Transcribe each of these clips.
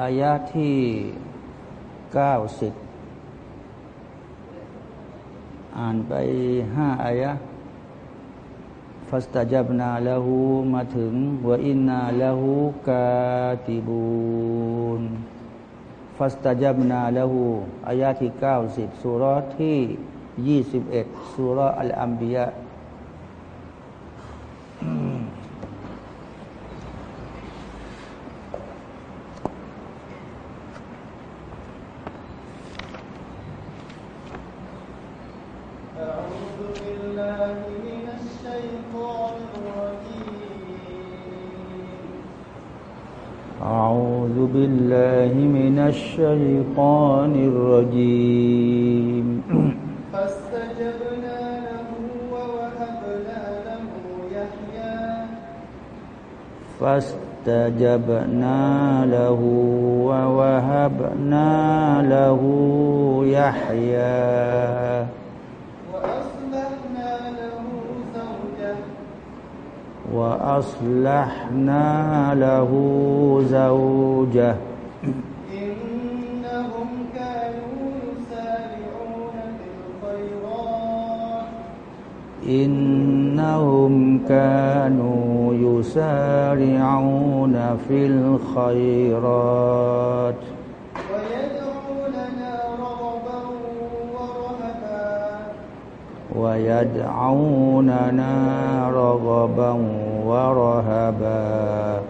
อายะที่เก้าสิบอ่านไปห้าอายะฟัสตาจับนาละหูมาถึงวอินนาละหูกาติบูนฟัสตาจับนาละหูอายะที่เก้าสิบสุรที่ยี่สิบเอ็ดสุรอัลอัมบียะ فاستجبنا له ووهبنا له يحيى. وأصلحنا له زوجه. وأصلحنا له زوجه. إنهم كانوا يسارعون في الخيرات. إنهم كانوا يسارعون في الخيرات. ويدعوننا رغبا ورهبا. ويدعوننا رغبا ورهبا.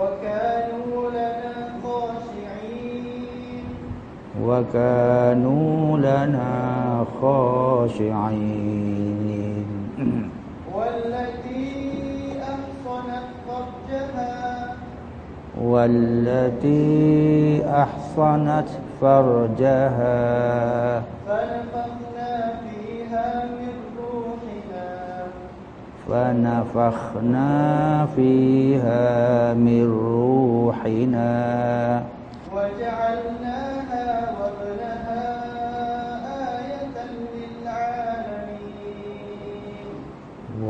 وكانوا لنا خاشعين. وكانوا لنا خاشعين. والتي أحصنت فرجها. فنفخنا فيها من روحنا. فنفخنا فيها من روحنا.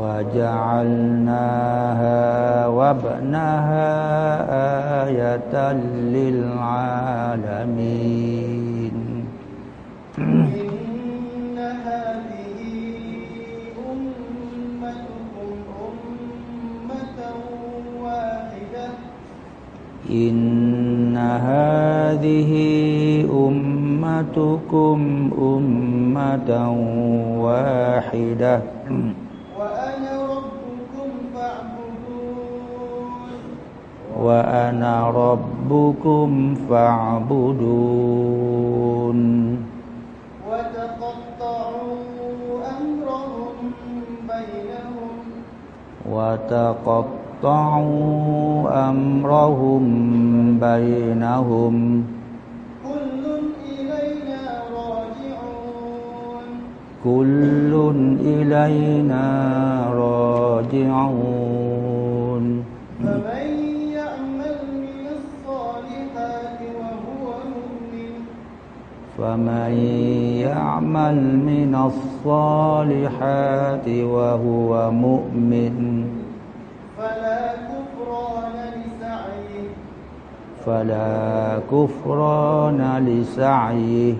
وجعلناها وابنها آية للعالمين. إن هذه أمتكم أمة واحدة. إن هذه أمتكم أمة واحدة. وأنا ربكم فاعبدون وتقطعوا أمرهم بينهم وتقطعوا أمرهم بينهم كل إلينا راجعون كل إلينا راجعون فمن يعمل من الصالحات وهو مؤمن فلا كفران لسعيه. فلا كفران لسعيه.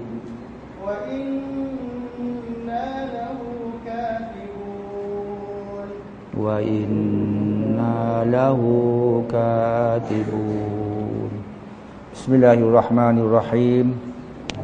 وإنا له كاتبون. وإنا له كاتبون. بسم الله الرحمن الرحيم.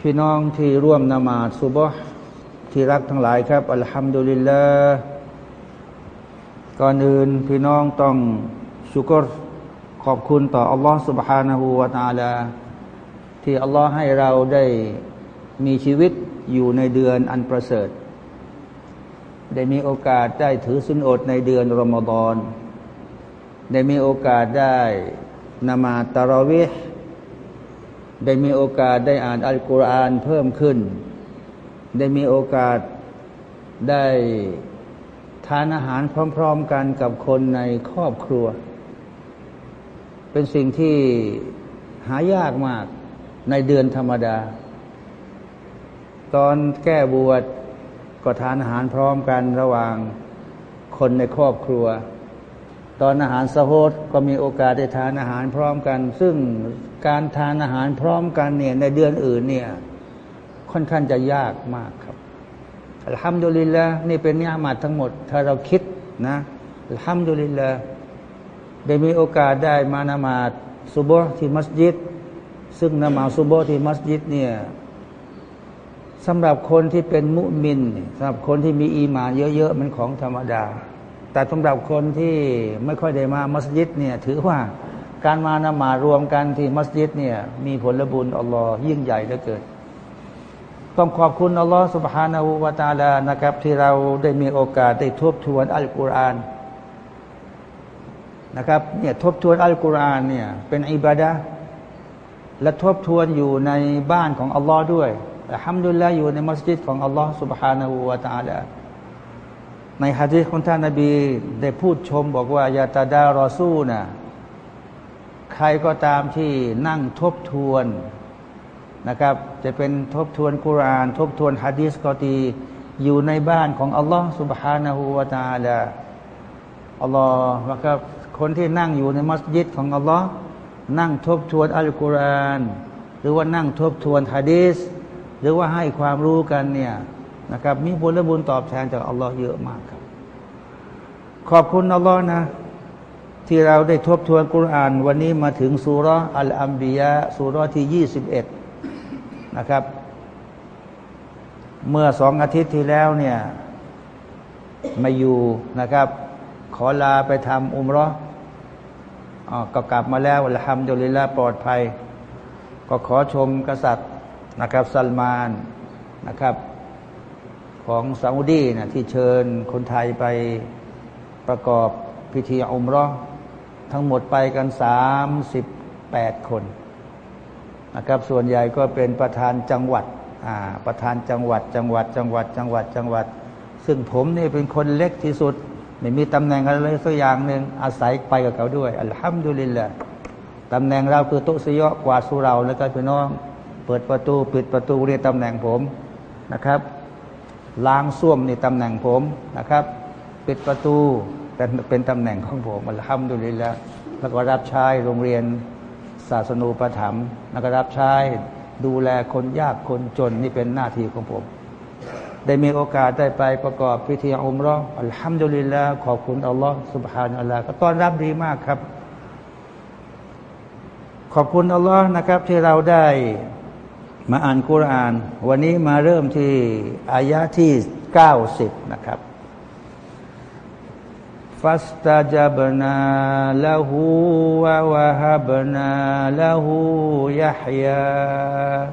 พี่น้องที่ร่วมนมาสุบฮ์ที่รักทั้งหลายครับอัลฮัมดุลิลลาห์ก่อนอื่นพี่น้องต้องชุกรขอบคุณต่ออัลลอฮ์ سبحانه และ تعالى ที่อัลลอฮ์ให้เราได้มีชีวิตอยู่ในเดือนอันประเสริฐ ได้มีโอกาสได้ถือสุนอดในเดือนรอมฎอน ได้มีโอกาสได้นมาตะรอวิห์ ได้มีโอกาสได้อ่านอัลกุรอานเพิ่มขึ้น ได้มีโอกาสได้ทานอาหารพร้อม ๆกันกับคนในครอบครัว เป็นสิ่งที่หายากมากในเดือนธรรมดา ตอนแก้บวชก็ทานอาหารพร้อมกันระหว่างคนในครอบครัว ตอนอาหารสะโพดก็มีโอกาสได้ทานอาหารพร้อมกัน ซึ่งการทานอาหารพร้อมกันเนี่ยในเดือนอื่นเนี่ยค่อนข้างจะยากมากครับอัลฮัมดุลิลละนี่เป็นนิยามัดทั้งหมด ถ้าเราคิดนะอัลฮัมดุลิลละได้มีโอกาสได้มานามาซุบฮ์ที่มัสยิด ซึ่งนามาซุบฮ์ที่มัสยิดเนี่ยสำหรับคนที่เป็นมุมินสำหรับคนที่มีอีมานเยอะๆมันของธรรมดา แต่สำหรับคนที่ไม่ค่อยได้มามัสยิดเนี่ยถือว่าการมานมารวมกันที่มัสยิดเนี่ยมีผลบุญอัลลอฮ์ยิ่งใหญ่เหลือเกินต้องขอบคุณอัลลอฮ์ سبحانه และ تعالى นะครับ ที่เราได้มีโอกาสได้ทบทวนอัลกุรอานนะครับเนี่ยทบทวนอัลกุรอานเนี่ยเป็นอิบาดะและทบทวนอยู่ในบ้านของอัลลอฮ์ด้วยห้ามดุลละอยู่ในมัสยิดของอัลลอฮ์ سبحانه และ تعالى ในฮะดีษของท่านนบีได้พูดชมบอกว่ายาตาดารอซูนะใครก็ตามที่นั่งทบทวนนะครับ จะเป็นทบทวนกุราน ทบทวนฮะดีสก็ตีอยู่ในบ้านของอัลลอฮ์ سبحانه และ تعالى อัลลอฮ์นะครับคนที่นั่งอยู่ในมัสยิดของอัลลอฮ์นั่งทบทวนอัลกุรอาน หรือว่านั่งทบทวนฮะดีสหรือว่าให้ความรู้กันเนี่ย นะครับ มีผลบุญตอบแทนจากอัลลอฮ์เยอะมากครับ ขอบคุณอัลลอฮ์นะ ที่เราได้ทบทวนกุราน วันนี้มาถึงสุรอัลอัมบียะสุรที่ยี่สิบเอ็ดนะครับ เมื่อสองอาทิตย์ที่แล้วเนี่ยมาอยู่นะครับ ขอลาไปทำอุมรออก็กลับมาแล้วละฮัมดุลิลละปลอดภัย ก็ขอชมกษัตริย์นะครับซัลมานนะครับ ของซาอุดีนะที่เชิญคนไทยไปประกอบพิธีอุมรอทั้งหมดไปกันสามสิบแปดคนนะครับส่วนใหญ่ก็เป็นประธานจังหวัดประธานจังหวัดจังหวัดจังหวัดจังหวัดจังหวัด ซึ่งผมนี่เป็นคนเล็กที่สุด ไม่มีตำแหน่งอะไรสักอย่างหนึ่งอาศัยไปกับเขาด้วย อัลฮัมดุลิลละตำแหน่งเราคือโตสยะกว่าสุเราแล้วก็พี่น้อง เปิดประตูปิดประตูเรียนตำแหน่งผมนะครับ ล้างส้วมในตำแหน่งผมนะครับ ปิดประตูเป็นเป็นตำแหน่งของผมอัลฮัมดุลิลละแล้วก็รับใช้โรงเรียนศาสนูปถัมภ์แล้วก็รับใช้ดูแลคนยากคนจนนี่เป็นหน้าที่ของผม ได้มีโอกาสได้ไปประกอบพิธีอุมรออัลฮัมดุลิลละขอบคุณอัลลอฮ์สุบฮานัลลอฮ์ก็ต้อนรับดีมากครับ ขอบคุณอัลลอฮ์นะครับที่เราได้ มาอ่านกุราน วันนี้มาเริ่มที่อายะที่เก้าสิบนะครับ فاستجبنا له ووهبنا له يحيى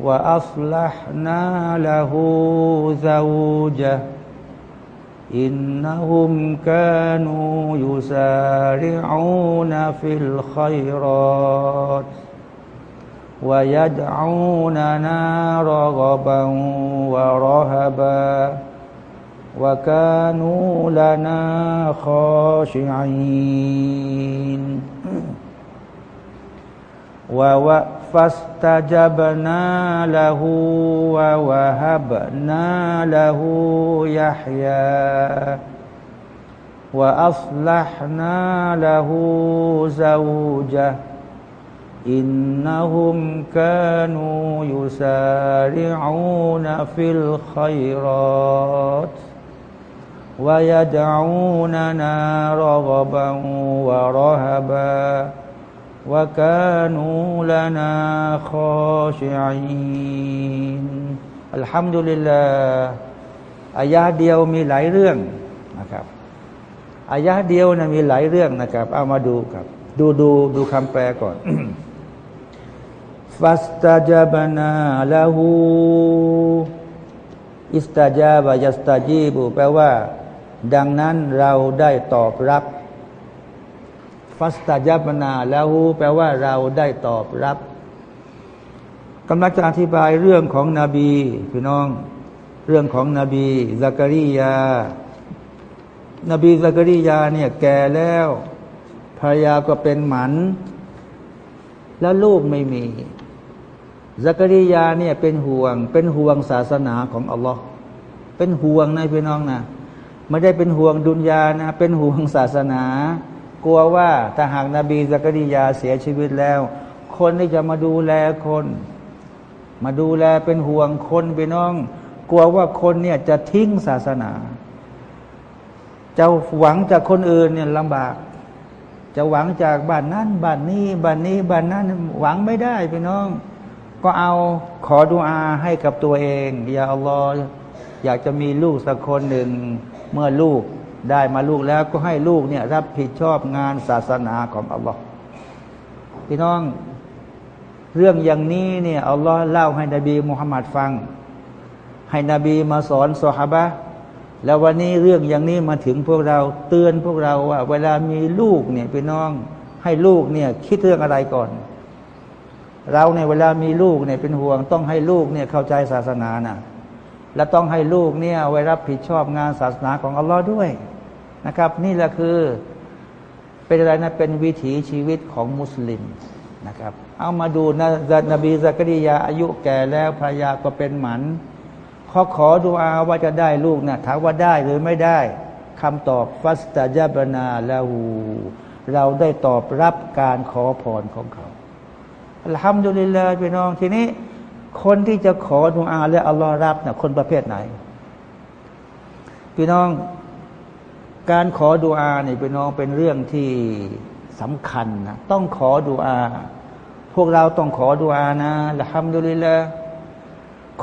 وأصلحنا له زوجه إنهم كانوا يسارعون في الخيرات ويدعوننا رغبا ورهبا وكانوا لنا خاشعين. فاستجبنا له ووهبنا له يحيى وأصلحنا له زوجه إنهم كانوا يسارعون في الخيرات ويدعوننا رغبا ورهبا وكانوا لنا خاشعين الحمد لله อายาเดียวมีหลายเรื่องนะครับอายาเดียวนะมีหลายเรื่องนะครับ เอามาดูครับ ดูดูดูคำแปลก่อน ฟัสตาจาบนาลาหูอิสตาจาบยัสตาจีบุแปลว่า ดังนั้นเราได้ตอบรับ ฟัสตาจาบนาลาหูแปลว่าเราได้ตอบรับกำลังจะอธิบายเรื่องของนบีพี่น้อง เรื่องของนบีซักริยานบีซักริยาเนี่ยแก่แล้วภรรยาก็เป็นหมัน แล้วลูกไม่มี ซักริยาเนี่ยเป็นห่วง เป็นห่วงศาสนาของอัลลอฮ์เป็นห่วงนะพี่น้องนะไม่ได้เป็นห่วงดุนยานะเป็นห่วงศาสนา กลัวว่าถ้าหากนาบีซักริยาเสียชีวิตแล้ว คนที่จะมาดูแลคน มาดูแลเป็นห่วงคนพี่น้อง กลัวว่าคนเนี่ยจะทิ้งศาสนา จะหวังจากคนอื่นเนี่ยลำบาก จะหวังจากบ้านนั้นบ้านนี้บ้านนี้บ้านนั้นหวังไม่ได้พี่น้อง ก็เอาขอดุอาให้กับตัวเองอย่าอัลลอฮ์อยากจะมีลูกสักคนหนึ่งเมื่อลูกได้มาลูกแล้วก็ให้ลูกเนี่ยรับผิดชอบงานศาสนาของอัลลอฮ์พี่น้อง เรื่องอย่างนี้เนี่ยอัลลอฮ์เล่าให้นบีมุฮัมมัดฟัง ให้นบีมาสอนสฮาบะแล้ววันนี้เรื่องอย่างนี้มาถึงพวกเราเตือนพวกเราว่า เวลามีลูกเนี่ยพี่น้อง ให้ลูกเนี่ยคิดเรื่องอะไรก่อน เราเนี่ยเวลามีลูกเนี่ยเป็นห่วง ต้องให้ลูกเนี่ยเข้าใจศาสนานะ่ะและต้องให้ลูกเนี่ยไว้รับผิดชอบงานศาสนาของอัลลอฮ์ด้วยนะครับ นี่แหละคือเป็นอะไรนะเป็นวิถีชีวิตของมุสลิมนะครับ เอามาดูนะนบีซักริยาอายุแก่แล้วภรรยาก็เป็นหมันเขาขอดูอาว่าจะได้ลูกนะถามว่าได้หรือไม่ได้คำตอบฟัสตาจาบนาลาหูเราได้ตอบรับการขอพรของเขา อัลฮัมดุลิลลาห์พี่น้องทีนี้ คนที่จะขอดุอาและอัลลอฮ์รับนะคนประเภทไหน พี่น้องการขอดุอาเนี่ยพี่น้องเป็นเรื่องที่สำคัญนะต้องขอดุอา พวกเราต้องขอดุอานะละฮัมดุลิลลาห์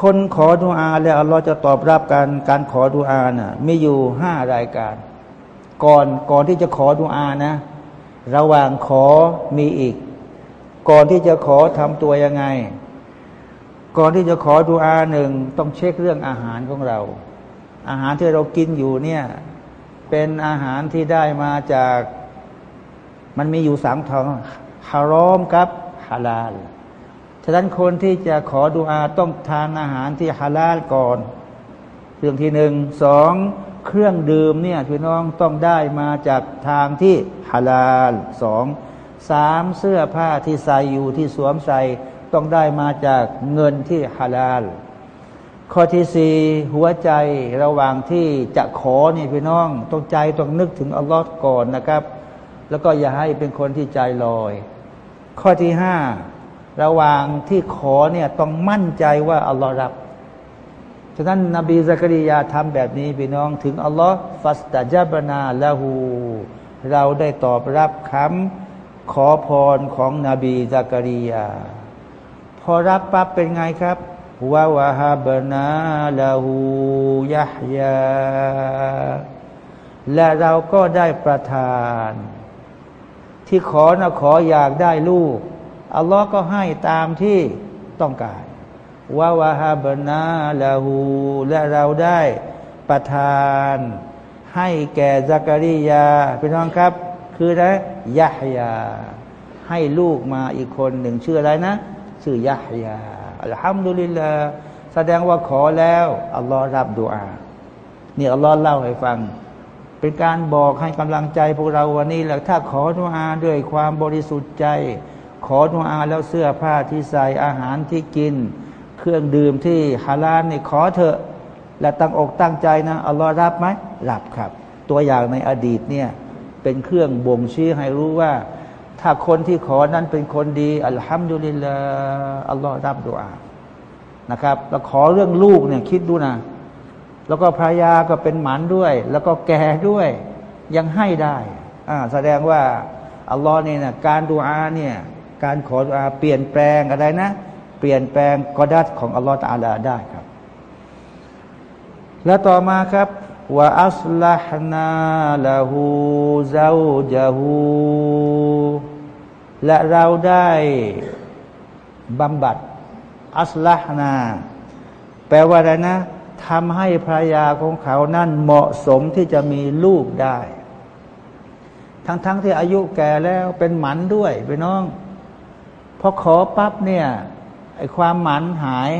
คนขอดุอาแล้วอัลลอฮ์จะตอบรับการการขอดุอานะ่ะมีอยู่ห้ารายการ ก่อนก่อนที่จะขอดุอานะ ระหว่างขอมีอีก ก่อนที่จะขอทำตัวยังไง ก่อนที่จะขอดูอาหนึ่งต้องเช็คเรื่องอาหารของเรา อาหารที่เรากินอยู่เนี่ยเป็นอาหารที่ได้มาจากมันมีอยู่สามทองฮารอมกับฮาลาลฉะนั้นคนที่จะขอดูอาต้องทานอาหารที่ฮาลาลก่อน เรื่องที่หนึ่งสองเครื่องดื่มเนี่ยพี่น้องต้องได้มาจากทางที่ฮาลาลสอง สามเสื้อผ้าที่ใส่อยู่ที่สวมใส่ต้องได้มาจากเงินที่ฮาลาล ข้อที่สี่หัวใจระหว่างที่จะขอนี่พี่น้องต้องใจต้องนึกถึงอัลลอฮ์ก่อนนะครับ แล้วก็อย่าให้เป็นคนที่ใจลอย ข้อที่ห้าระหว่างที่ขอเนี่ยต้องมั่นใจว่าอัลลอฮ์รับ ฉะนั้นนบีซักริยาทำแบบนี้พี่น้องถึงอัลลอฮ์ฟัสตาจาบนาละหูเราได้ตอบรับคำ ขอพรของนบีซักริยา พอรับปั๊บเป็นไงครับวาวะฮาบนาลาหูยะฮยา และเราก็ได้ประทาน ที่ขอนะขออยากได้ลูก อัลลอฮ์ก็ให้ตามที่ต้องการวาวะฮาบนาลาหูและเราได้ประทาน ให้แก่ซักริยาพี่น้องครับ คืออะ ยะฮยา ให้ลูกมาอีกคนหนึ่งชื่ออะไรนะ ชื่อยะฮยาอัลฮัมดุลิลลาแสดงว่าขอแล้วอัลลอฮ์รับดุอานี่อัลลอฮ์เล่าให้ฟัง เป็นการบอกให้กำลังใจพวกเราวันนี้แหละถ้าขอดุอาด้วยความบริสุทธิ์ใจ ขอดุอาแล้วเสื้อผ้าที่ใส่อาหารที่กิน เครื่องดื่มที่ฮาลาลนี่ขอเถอะและตั้งอกตั้งใจนะอัลลอฮ์รับไหมรับครับ ตัวอย่างในอดีตเนี่ย เป็นเครื่องบ่งชี้ให้รู้ว่า ถ้าคนที่ขอนั้นเป็นคนดี อัลฮัมดุลิลลาอัลลอฮ์รับดุอานะครับ แล้วขอเรื่องลูกเนี่ยคิดดูนะ แล้วก็ภรรยาก็เป็นหมันด้วย แล้วก็แก่ด้วย ยังให้ได้อ่าแสดงว่าอัลลอฮ์เนี่นะการดูอาเนี่ยการขอดูอาเปลี่ยนแปลงอะไรนะ เปลี่ยนแปลงกอดัตของอัลลอฮ์ตาลาได้ครับ แล้วต่อมาครับ ว่าอัสลาฮนาละหูเจ้าจหูและเราได้บำบัด อัสลาฮนา แปลว่าอะไรนะทำให้ภรรยาของเขานั่นเหมาะสมที่จะมีลูกได้ ทั้งๆทที่อายุแก่แล้วเป็นหมันด้วยไปน้องพอขอปั๊บเนี่ยไอความหมันหาย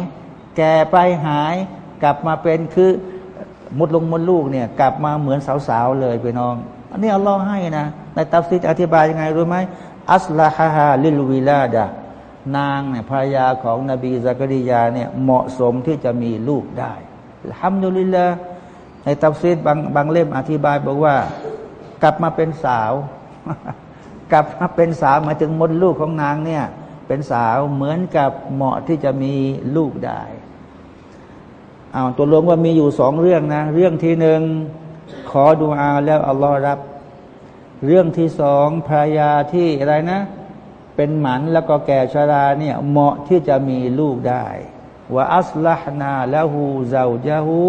แก่ไปหายกลับมาเป็นคือ มดลงมดลูกเนี่ยกลับมาเหมือนสาวๆเลยพี่น้อง อันนี้อัลลอฮ์ให้นะในตัฟซีอธิบายยังไงรู้ไหมอัสลาฮาฮาลิลวิลาดะนางเนี่ยภรรยาของนบีซักริยาเนี่ยเหมาะสมที่จะมีลูกได้ฮัมดุลิลละในตัฟซีดบางบางเล่มอธิบายบอกว่า กลับมาเป็นสาว กลับมาเป็นสาวมาถึงมดลูกของนางเนี่ย เป็นสาวเหมือนกับเหมาะที่จะมีลูกได้ เอาตัวลงว่ามีอยู่สองเรื่องนะ เรื่องที่หนึ่งขอดูอาแล้วอัลลอฮ์รับ เรื่องที่สองภรรยาที่อะไรนะ เป็นหมันแล้วก็แก่ชราเนี่ยเหมาะที่จะมีลูกได้ว่าอัสลาฮนาละหูเจ้าจหู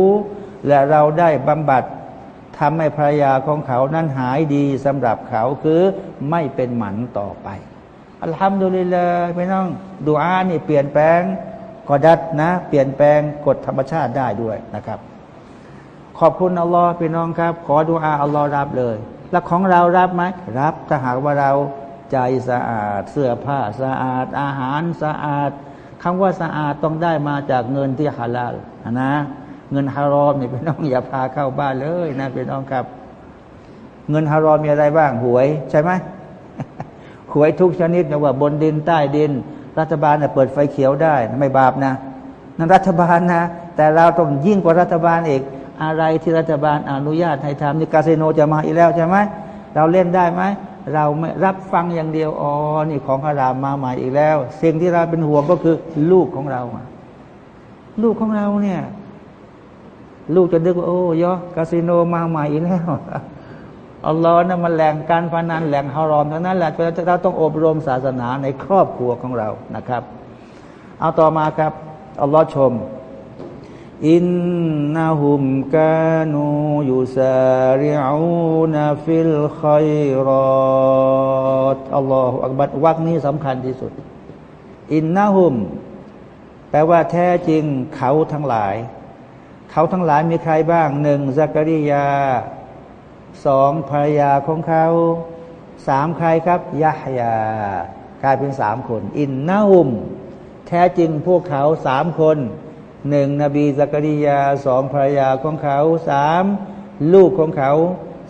และเราได้บำบัดทำให้ภรรยาของเขานั้นหายดีสำหรับเขาคือไม่เป็นหมันต่อไปอัลฮัมดุลิลลาห์ไม่ต้องดูอานี่เปลี่ยนแปลง กอดัดนะ เปลี่ยนแปลงกฎธรรมชาติได้ด้วยนะครับ ขอบคุณอัลลอฮ์พี่น้องครับ ขอดูอาอัลลอฮ์รับเลย แล้วของเรารับไหมรับถ้าหากว่าเราใจสะอาด เสื้อผ้าสะอาด อาหารสะอาดคำว่าสะอาดต้องได้มาจากเงินที่ฮาลาลนะ เงินฮารอมนี่พี่น้องอย่าพาเข้าบ้านเลยนะพี่น้องครับ เงินฮารอมมีอะไรบ้างหวยใช่ไหมหวยทุกชนิดนะว่าบนดินใต้ดิน รัฐบาลเนี่ยเปิดไฟเขียวได้ไม่บาปนะนั่นรัฐบาลนะ แต่เราต้องยิ่งกว่ารัฐบาลอีกอะไรที่รัฐบาลอนุญาตให้ทำนี่คาสิโนจะมาอีกแล้วใช่ไหมเราเล่นได้ไหมเราไม่รับฟังอย่างเดียวอ๋อนี่ของฮารามมาใหม่อีกแล้ว สิ่งที่เราเป็นห่วงก็คือลูกของเราลูกของเราเนี่ย ลูกจะดึกว่าโอ้ยอคาสิโนมาใหม่อีกแล้ว อัลลอฮ์นั่นมันแหล่งการพนันแหล่งฮารอมทั้งนั้นแหละเราต้องอบรมศาสนาในครอบครัวของเรานะครับ เอาต่อมาครับอัลลอฮ์ชม อินนาฮุมกานูยุสาริอูนฟิลขัยรอตอัลลอฮฺอักบัดวักนี้สำคัญที่สุด إنهم แปลว่าแท้จริงเขาทั้งหลาย เขาทั้งหลายมีใครบ้างหนึ่งซักริยา สองภรรยาของเขาสามใครครับยะฮยากลายเป็นสามคน อินนาฮุม แท้จริงพวกเขาสามคนหนึ่งนบีสักริยาสองภรรยาของเขาสามลูกของเขา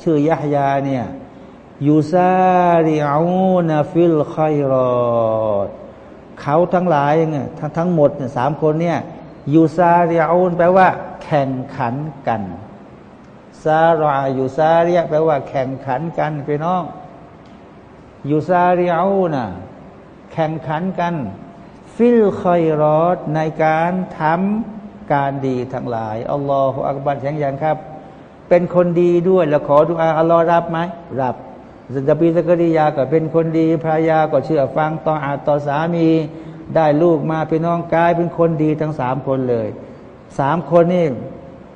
ชื่อยะฮยาเนี่ยยูซาริอูนาฟิลคอยรอดเขาทั้งหลายเนี่ยทั้งทั้งหมดสามคนเนี่ยยูซาริอูนแปลว่า แข่งขันกัน ซาราอยู่ซาเรียแปลว่าแข่งขันกันพี่น้องอยู่ซาเรียวนะแข่งขันกัน ฟิลคอยรอดในการทำการดีทั้งหลายอัลลอฮฺอักบัรแข่งยันครับ เป็นคนดีด้วยแล้วขอดุอาอัลลอฮ์รับไหมรับจะปีสกริยาก็เป็นคนดีภรรยาก็เชื่อฟังต่ออาต่อสามีได้ลูกมาพี่น้องกลายเป็นคนดีทั้งสามคนเลยสามคนนี่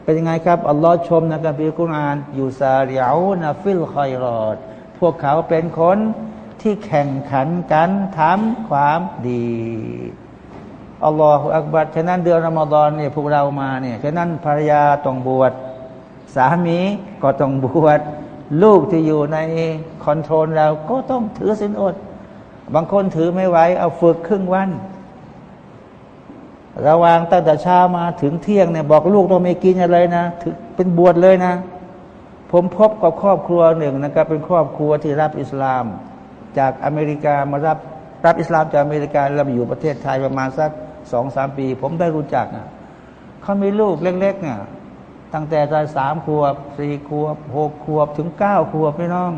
เป็นยังไงครับอัลลอฮ์ชมในกัมภีร์กุรอานอยู่ซาเรียวนาฟิลคอยรอด พวกเขาเป็นคนที่แข่งขันกันทำความดี الله أكبر ฉะนั้นเดือนรอมฎอนเนี่ยพวกเรามาเนี่ยฉะนั้นภรรยาต้องบวชสามีก็ต้องบวชลูกที่อยู่ในคอนโทรลเราก็ต้องถือสินอด บางคนถือไม่ไหวเอาฝึกครึ่งวัน ระวางตั้งแต่เช้ามาถึงเที่ยงเนี่ยบอกลูกต้องไม่กินอะไรนะถึงเป็นบวชเลยนะ ผมพบกับครอบครัวหนึ่งนะครับเป็นครอบครัวที่รับอิสลาม จากอเมริกามารับรับอิสลามจากอเมริกาเรามาอยู่ประเทศไทยประมาณสักสองสามปี ผมได้รู้จักอะเขามีลูกเล็กๆเนี่ยตั้งแต่ตอนสามขวบสี่ขวบหกขวบถึงเก้าขวบพี่น้อง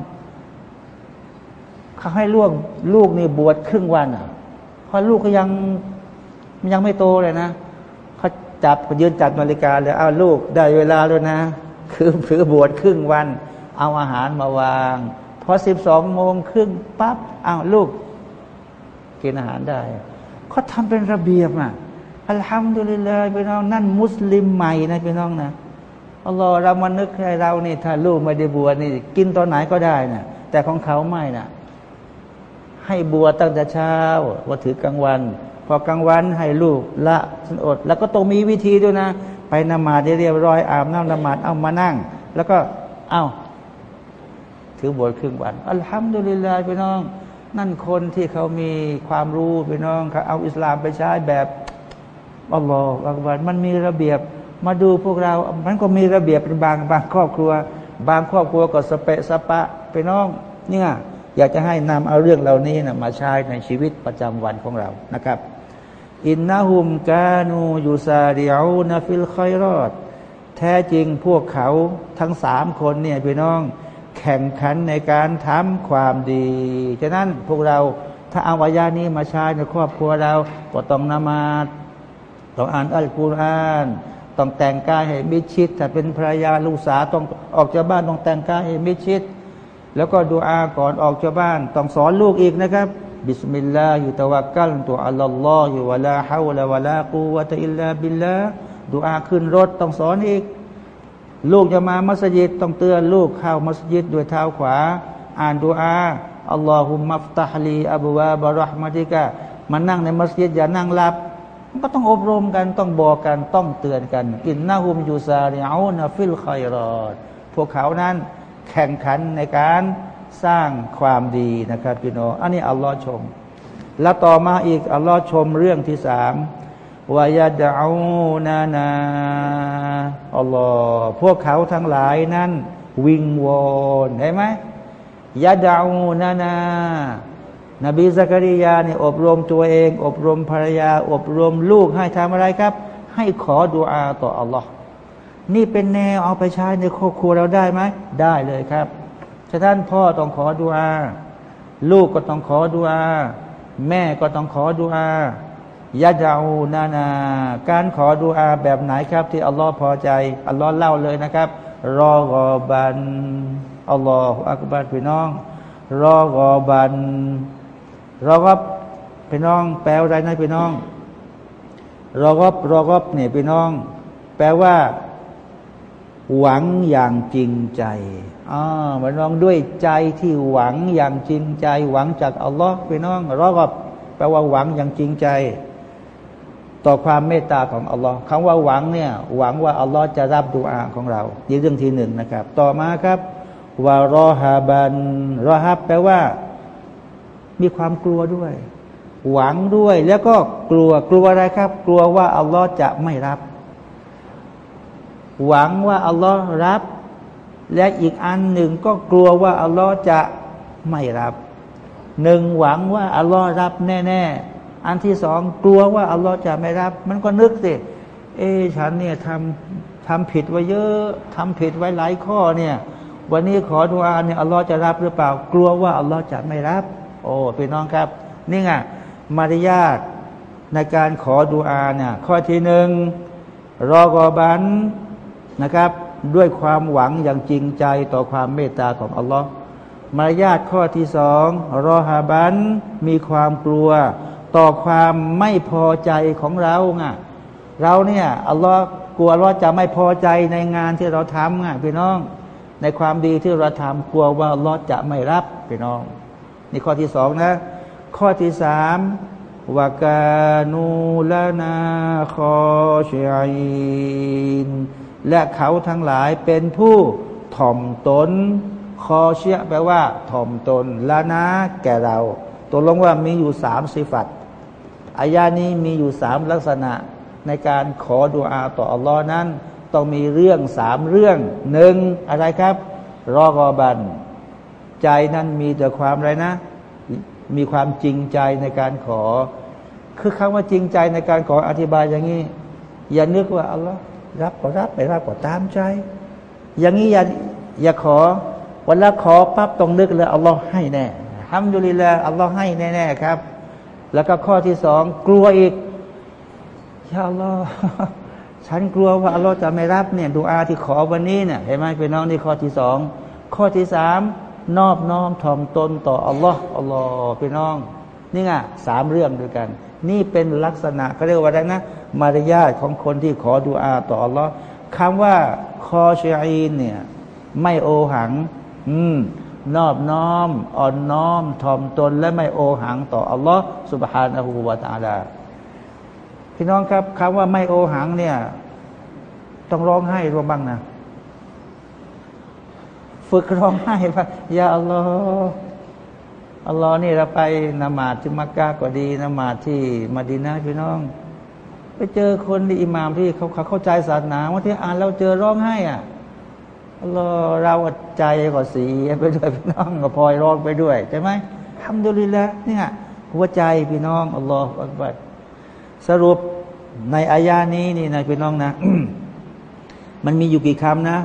เขาให้ลูกลูกนี่บวชครึ่งวันอะเพราะลูกก็ยัง ยังไม่โตเลยนะเขาจับยืนจับนาฬิกาเลยเอาลูกได้เวลาแล้วนะ คือถือบวชครึ่งวัน เอาอาหารมาวาง พอสิบสองโมงครึ่งปั๊บอ้าวลูก กินอาหารได้เขาทำเป็นระเบียบอะอัลฮัมดุลิลลาห์พี่น้องนั่นมุสลิมใหม่นะพี่น้องนะอัลลอฮ์เรามานึกให้เรานี่ถ้าลูกไม่ได้บวชนี่ กินตอนไหนก็ได้นะแต่ของเขาไม่นะให้บวชตั้งแต่เช้าว่าถือกลางวัน พอกลางวันให้ลูกละสันอด แล้วก็ต้องมีวิธีด้วยนะ ไปนมาดเรียบร้อยอาบน้ำนมาดเอามานั่ง แล้วก็เอาถือบวชครึ่งวัน อัลฮัมดุลิลลาห์พี่น้อง นั่นคนที่เขามีความรู้พี่น้องเขาเอาอิสลามไปใช้แบบ الله أكبر มันมีระเบียบมาดูพวกเรา มันก็มีระเบียบเป็นบางบางครอบครัว บางครอบครัวก็สะเปะสะปะพี่น้องเนี่ยอยากจะให้นำเอาเรื่องเหล่านี้นะมาใช้ในชีวิตประจำวันของเรานะครับ إنهم كانوا يسارعون في الخيرات แท้จริงพวกเขาทั้งสามคนเนี่ยพี่น้อง แข่งขันในการทำความดีฉะนั้นพวกเราถ้าเอาอายะนี้มาใช้ในครอบครัวเราก็ต้องนมาซต้องอ่านอัลกุรอานต้องแต่งกายให้มิชิดถ้าเป็นภรรยาลูกสาวต้องออกจากบ้านต้องแต่งกายให้มิชิด แล้วก็ดูอาก่อนออกจากบ้าน ต้องสอนลูกอีกนะครับ بسم الله توكلت على الله ولا حول ولا قوة إلا بالله ดูอาขึ้นรถต้องสอนอีก ลูกจะมามัสยิดต้องเตือนลูกเข้ามัสยิดด้วยเท้าขวา อ่านดูอาاللهم افتح لي أبواب رحمتك มานั่งในมัสยิดอย่านั่งหลับก็ต้องอบรมกันต้องบอกกันต้องเตือนกันإنهم يسارعون في الخيرات พวกเขานั้นแข่งขันในการ สร้างความดีนะครับพี่น้องอันนี้อัลลอฮ์ชม แล้วต่อมาอีกอัลลอฮ์ชมเรื่องที่สามวายาดาอูนานาอัลลอฮ์พวกเขาทั้งหลายนั้น วิงวอนเห็นไหมยาดาอูนานา นบีสักริยาเนี่ยอบรมตัวเอง อบรมภรรยา อบรมลูกให้ทำอะไรครับ ให้ขอดุอาต่ออัลลอฮ์นี่เป็นแนวเอาไปใช้ในครอบครัวเราได้ไหม ได้เลยครับ ฉะนั้นพ่อต้องขอดุอาลูกก็ต้องขอดุอาแม่ก็ต้องขอดุอายะดาอูนานา การขอดุอาแบบไหนครับ ที่อัลลอฮ์พอใจอัลลอฮ์เล่าเลยนะครับ รอกอบันอัลลอฮฺอักบัรพี่น้อง รอกอบันรอกบพี่น้อง แปลอะไรนะพี่น้อง รอกบรอกบเนี่ยพี่น้อง แปลว่า หวังอย่างจริงใจ อ่าพี่น้องด้วยใจที่หวังอย่างจริงใจ หวังจากอัลลอฮ์พี่น้องรอกับแปลว่าหวังอย่างจริงใจ ต่อความเมตตาของอัลลอฮ์คำว่าหวังเนี่ยหวังว่าอัลลอฮ์จะรับดูอาของเรานี่เรื่องที่หนึ่งนะครับ ต่อมาครับวารอฮาบันรอฮับแปลว่า มีความกลัวด้วย หวังด้วยแล้วก็กลัวกลัวอะไรครับ กลัวว่าอัลลอฮ์จะไม่รับ หวังว่าอัลลอฮ์รับ และอีกอันหนึ่งก็กลัวว่าอัลลอฮ์จะไม่รับ หนึ่งหวังว่าอัลลอฮ์รับแน่ๆ อันที่สองกลัวว่าอัลลอฮ์จะไม่รับ มันก็นึกสิเอฉันเนี่ยทำทำผิดไว้เยอะทำผิดไว้หลายข้อเนี่ย วันนี้ขอดุอาเนี่ยอัลลอฮ์จะรับหรือเปล่า กลัวว่าอัลลอฮ์จะไม่รับ โอ้พี่น้องครับ นี่ไงมารยาทในการขอดุอาเนี่ยข้อที่หนึ่งรอกอบันนะครับ ด้วยความหวังอย่างจริงใจต่อความเมตตาของอัลลอฮ์มารยาทข้อที่สองรอฮาบันมีความกลัว ต่อความไม่พอใจของเราไงเราเนี่ยอัลลอฮ์กลัวว่าจะไม่พอใจในงานที่เราทำไงพี่น้อง ในความดีที่เราทำกลัวว่าอัลลอฮ์จะไม่รับพี่น้องนี่ข้อที่สองนะ ข้อที่สามวากานูลานาคอชัย และเขาทั้งหลายเป็นผู้ถ่อมตน คอเชียแปลว่า ถ่อมตนละนะแก่เราตัวลงว่ามีอยู่สามสิฟัตอายานี้มีอยู่สามลักษณะในการขอดุอาต่ออัลลอฮ์นั้น ต้องมีเรื่องสามเรื่องหนึ่งอะไรครับ รอกอบัน ใจนั้นมีแต่ความอะไรนะ มีความจริงใจในการขอ คือคำว่าจริงใจในการขออธิบายอย่างนี้ อย่านึกว่าอัลลอฮ์ รับก็รับไม่รับก็ตามใจ อย่างนี้อย่าอย่าขอวันละขอปั๊บต้องนึกเลยอัลลอฮ์ให้แน่ทำดุลิลาอัลลอฮ์ให้แน่ๆครับ แล้วก็ข้อที่สองกลัวอีกยาอัลลอฮ์ฉันกลัวว่าอัลลอฮ์จะไม่รับเนี่ยดูอาที่ขอวันนี้เนี่ยเห็นไหมเป็นน้องนี่ข้อที่สองข้อที่สามนอบน้อมถ่อมตนต่ออัลลอฮ์อัลลอฮ์พี่น้อง นี่ไงสามเรื่องด้วยกัน นี่เป็นลักษณะเขาเรียกว่าอะไรนะ มารยาทของคนที่ขอดุอาต่ออัลลอฮ์คำว่าคอชีอีนเนี่ย ไม่โอหัง อืมนอบน้อม อ่อนน้อมถ่อมตนและไม่โอหังต่ออัลลอฮ์สุบฮานะฮูวาตาลาพี่น้องครับคำว่าไม่โอหังเนี่ย ต้องร้องไห้ร่วมบ้างนะ ฝึกร้องไห้ว่ายาอัลลอฮ์ อัลลอฮ์นี่เราไปนมาดที่มักกะก็ดีนมาดที่มาดีนาพี่น้อง ไปเจอคนที่อิหมามที่เขาเขาเข้าใจศาสนาว่าที่อ่านเราเจอร้องไห้อะอัลลอฮ์เราใจก็สีไปด้วยพี่น้องก็พลอยร้องไปด้วยใช่ไหมทำดุลิละเนี่ยหัวใจพี่น้องอัลลอฮ์อักบัดสรุปในอายานี้นี่นะพี่น้องนะมันมีอยู่กี่คำนะ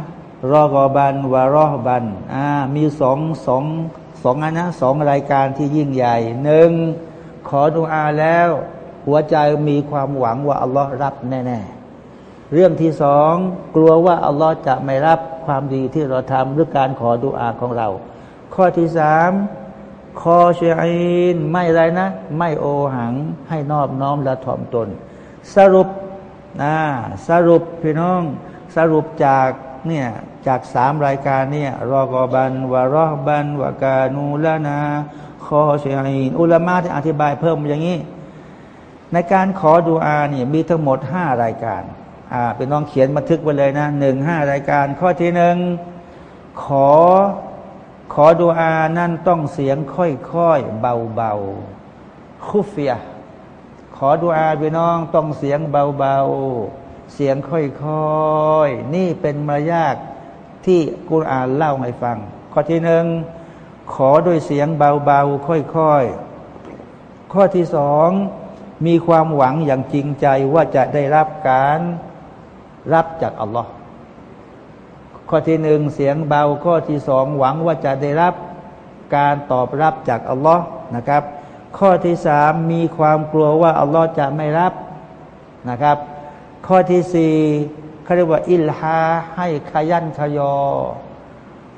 รอกอบันวารอบันอ่ามีสองสอง สองอันนะสองรายการที่ยิ่งใหญ่หนึ่งขอดุอาแล้ว หัวใจมีความหวังว่าอัลลอฮ์รับแน่ ๆ เรื่องที่สองกลัวว่าอัลลอฮ์จะไม่รับความดีที่เราทำหรือการขอดุอาของเรา ข้อที่สามคอเชียนไม่ไรนะ ไม่โอหังให้นอบน้อมและถ่อมตน สรุปนะสรุปพี่น้องสรุปจากเนี่ย จากสามรายการเนี่ยรอกอบันวารอบันวากานูลานาคอเชียนอุลามะที่อธิบายเพิ่มอย่างนี้ ในการขอดูอาเนี่ยมีทั้งหมดห้ารายการอ่าเป็นน้องเขียนบันทึกไว้เลยนะหนึ่งห้ารายการ ข้อที่หนึ่งขอขอดูอานั่นต้องเสียงค่อยๆเบาๆคุฟเฟียขอดูอาพี่น้องต้องเสียงเบาๆเสียงค่อยๆนี่เป็นมารยาท ที่กุรอานเล่าให้ฟัง ข้อที่หนึ่งขอด้วยเสียงเบาๆค่อยๆ ข้อที่สองมีความหวังอย่างจริงใจว่าจะได้รับการรับจากอัลลอฮ์ข้อที่หนึ่งเสียงเบาข้อที่สองหวังว่าจะได้รับการตอบรับจากอัลลอฮ์นะครับ ข้อที่สามมีความกลัวว่าอัลลอฮ์จะไม่รับนะครับ ข้อที่สี่ เขาเรียกว่า อิลฮาให้ขยันขยอ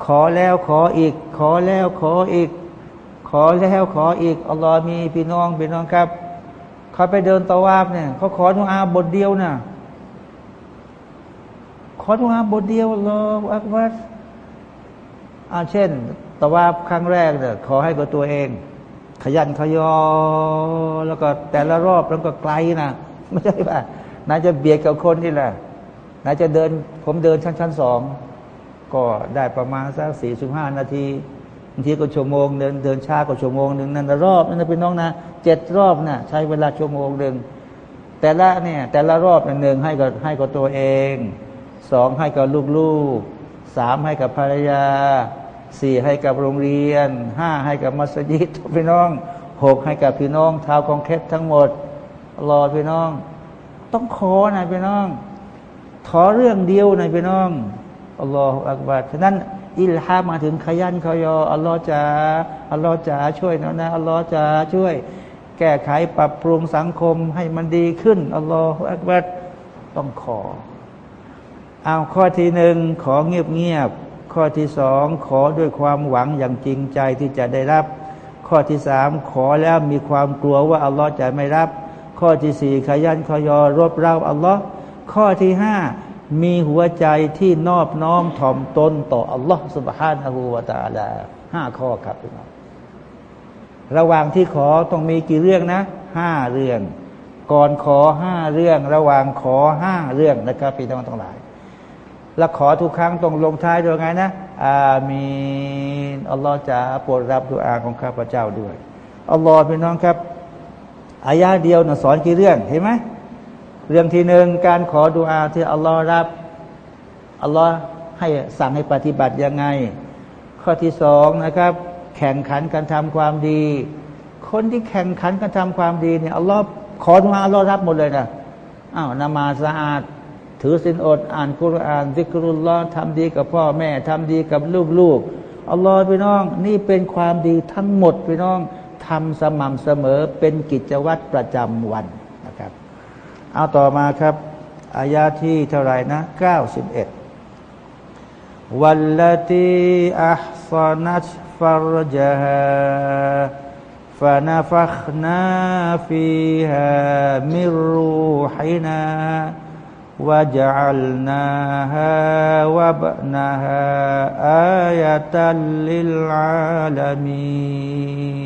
ขอแล้วขออีก ขอแล้วขออีก ขอแล้วขออีกอัลลอฮ์มีพี่น้องพี่น้องครับเขาไปเดินตะวาบเนี่ยเขาขอทุอาบทเดียวนะ่ะขอทุอาบทเดียวรออักบัดอาเช่นตะวาบครั้งแรกเนี่ยขอให้กับตัวเอง ขยันขยอ แล้วก็แต่ละรอบแล้วก็ไกลนะไม่ใช่ป่ะน่าจะเบียดกับคนนี่แหละ นายจะเดิน ผมเดินชั้นชั้นสองก็ได้ประมาณสักสี่สิบห้านาทีบางทีก็ชั่วโมงเดินเดินช้ากว่าชั่วโมงหนึ่งนั่นรอบนั่นเป็นน้องนะเจ็ดรอบนะ่ะใช้เวลาชั่วโมงหนึ่งแต่ละเนี่ย แต่ละรอบหนึ่งให้กับให้กับตัวเองสองให้กับลูกๆสามให้กับภรรยาสี่ให้กับโรงเรียนห้าให้กับมัสยิดพี่น้องหกให้กับพี่น้อง ชาวกองเคสทั้งหมดรอพี่น้อง ต้องขอนะพี่น้อง ขอเรื่องเดียวนะพี่น้องอัลลอฮฺอักบารฉะนั้นอิลฮามาถึงขยันขยออัลลอฮฺจะอัลลอฮฺจะช่วยนะนะอัลลอฮฺจะช่วย แก้ไขปรับปรุงสังคมให้มันดีขึ้นอัลลอฮฺอักบัดต้องขอ เอาข้อที่หนึ่งขอเงียบเงียบข้อที่สองขอด้วยความหวังอย่างจริงใจที่จะได้รับ ข้อที่สามขอแล้วมีความกลัวว่าอัลลอฮฺจะไม่รับ ข้อที่สี่ขยันขยอรบเร้าอัลลอฮ์ ข้อที่ห้ามีหัวใจที่นอบน้อมถ่อมตนต่ออัลลอฮฺสุบฮานาหูวาตาลาห้าข้อครับพี่น้องระหว่างที่ขอต้องมีกี่เรื่องนะห้าเรื่อง ก่อนขอห้าเรื่อง ระหว่างขอห้าเรื่องนะครับพี่น้องทั้งหลาย และขอทุกครั้งต้องลงท้ายด้วยไงนะอามีนอัลลอฮฺจะโปรดรับดุอาของข้าพเจ้าด้วยอัลลอฮฺพี่น้องครับอายาเดียวนะสอนกี่เรื่องเห็นไหม เรื่องที่หนึ่งการขอดุอาที่อัลลอฮ์รับอัลลอฮ์ให้สั่งให้ปฏิบัติยังไง ข้อที่สองนะครับ แข่งขันการทำความดี คนที่แข่งขันกันทำความดีเนี่ยอัลลอฮ์ขอทุอาอัลลอฮ์รับหมดเลยนะอ้าวนมาสะอาด ถือสินอด อ่านกุรอานวิกรุลลอฮ์ทำดีกับพ่อแม่ทำดีกับลูกๆอัลลอฮ์พี่น้อง นี่เป็นความดีทั้งหมดพี่น้องทำสม่ำเสมอเป็นกิจวัตรประจำวัน เอาต่อมาครับ อายาที่เท่าไรนะ 91วัลลตีอัพสนัชฟัรจฮาฟานฟัคนาฟีฮามิรูฮีนาวะจัลนาฮาวะบนาฮาอายะตัลลิลอาลามีน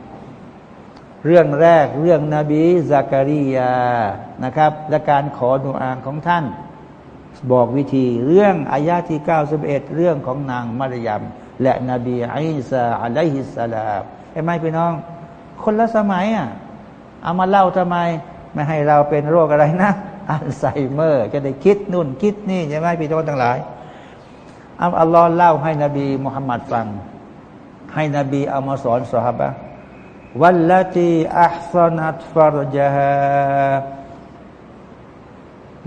เรื่องแรกเรื่องนบีซักรียานะครับ และการขอดุอาของท่าน บอกวิธีเรื่องอายาที่ 91 เรื่องของนางมารยมและนบีอิสาอะลัยฮิสสลามเห็นไหมพี่น้อง คนละสมัยอะเอามาเล่าทำไม ไม่ให้เราเป็นโรคอะไรนะอัลไซเมอร์จะได้คิดนู่นคิดนี่ใช่ไหมพี่น้องทั้งหลายอัลลอฮ์เล่าให้นบีมุฮัมมัดฟัง ให้นบีเอามาสอนสหบะ วัลลตีอัพซนัตฟารจา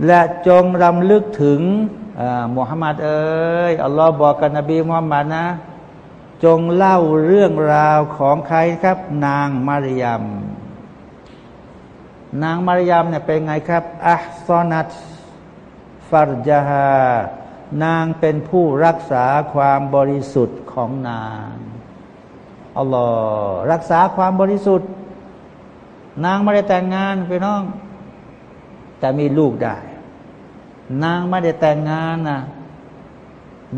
และจงรำลึกถึงมุฮัมมัดเอ้ยอัลลอฮ์บอกกับนบีมุฮัมมัดนะ จงเล่าเรื่องราวของใครครับ นางมารยมนางมารยมเนี่ยเป็นไงครับอัพซอนัตฟารจาฮานางเป็นผู้รักษาความบริสุทธิ์ของนาง อัลลอฮ์รักษาความบริสุทธิ์ นางไม่ได้แต่งงานพี่น้อง แต่มีลูกได้ นางไม่ได้แต่งงานนะ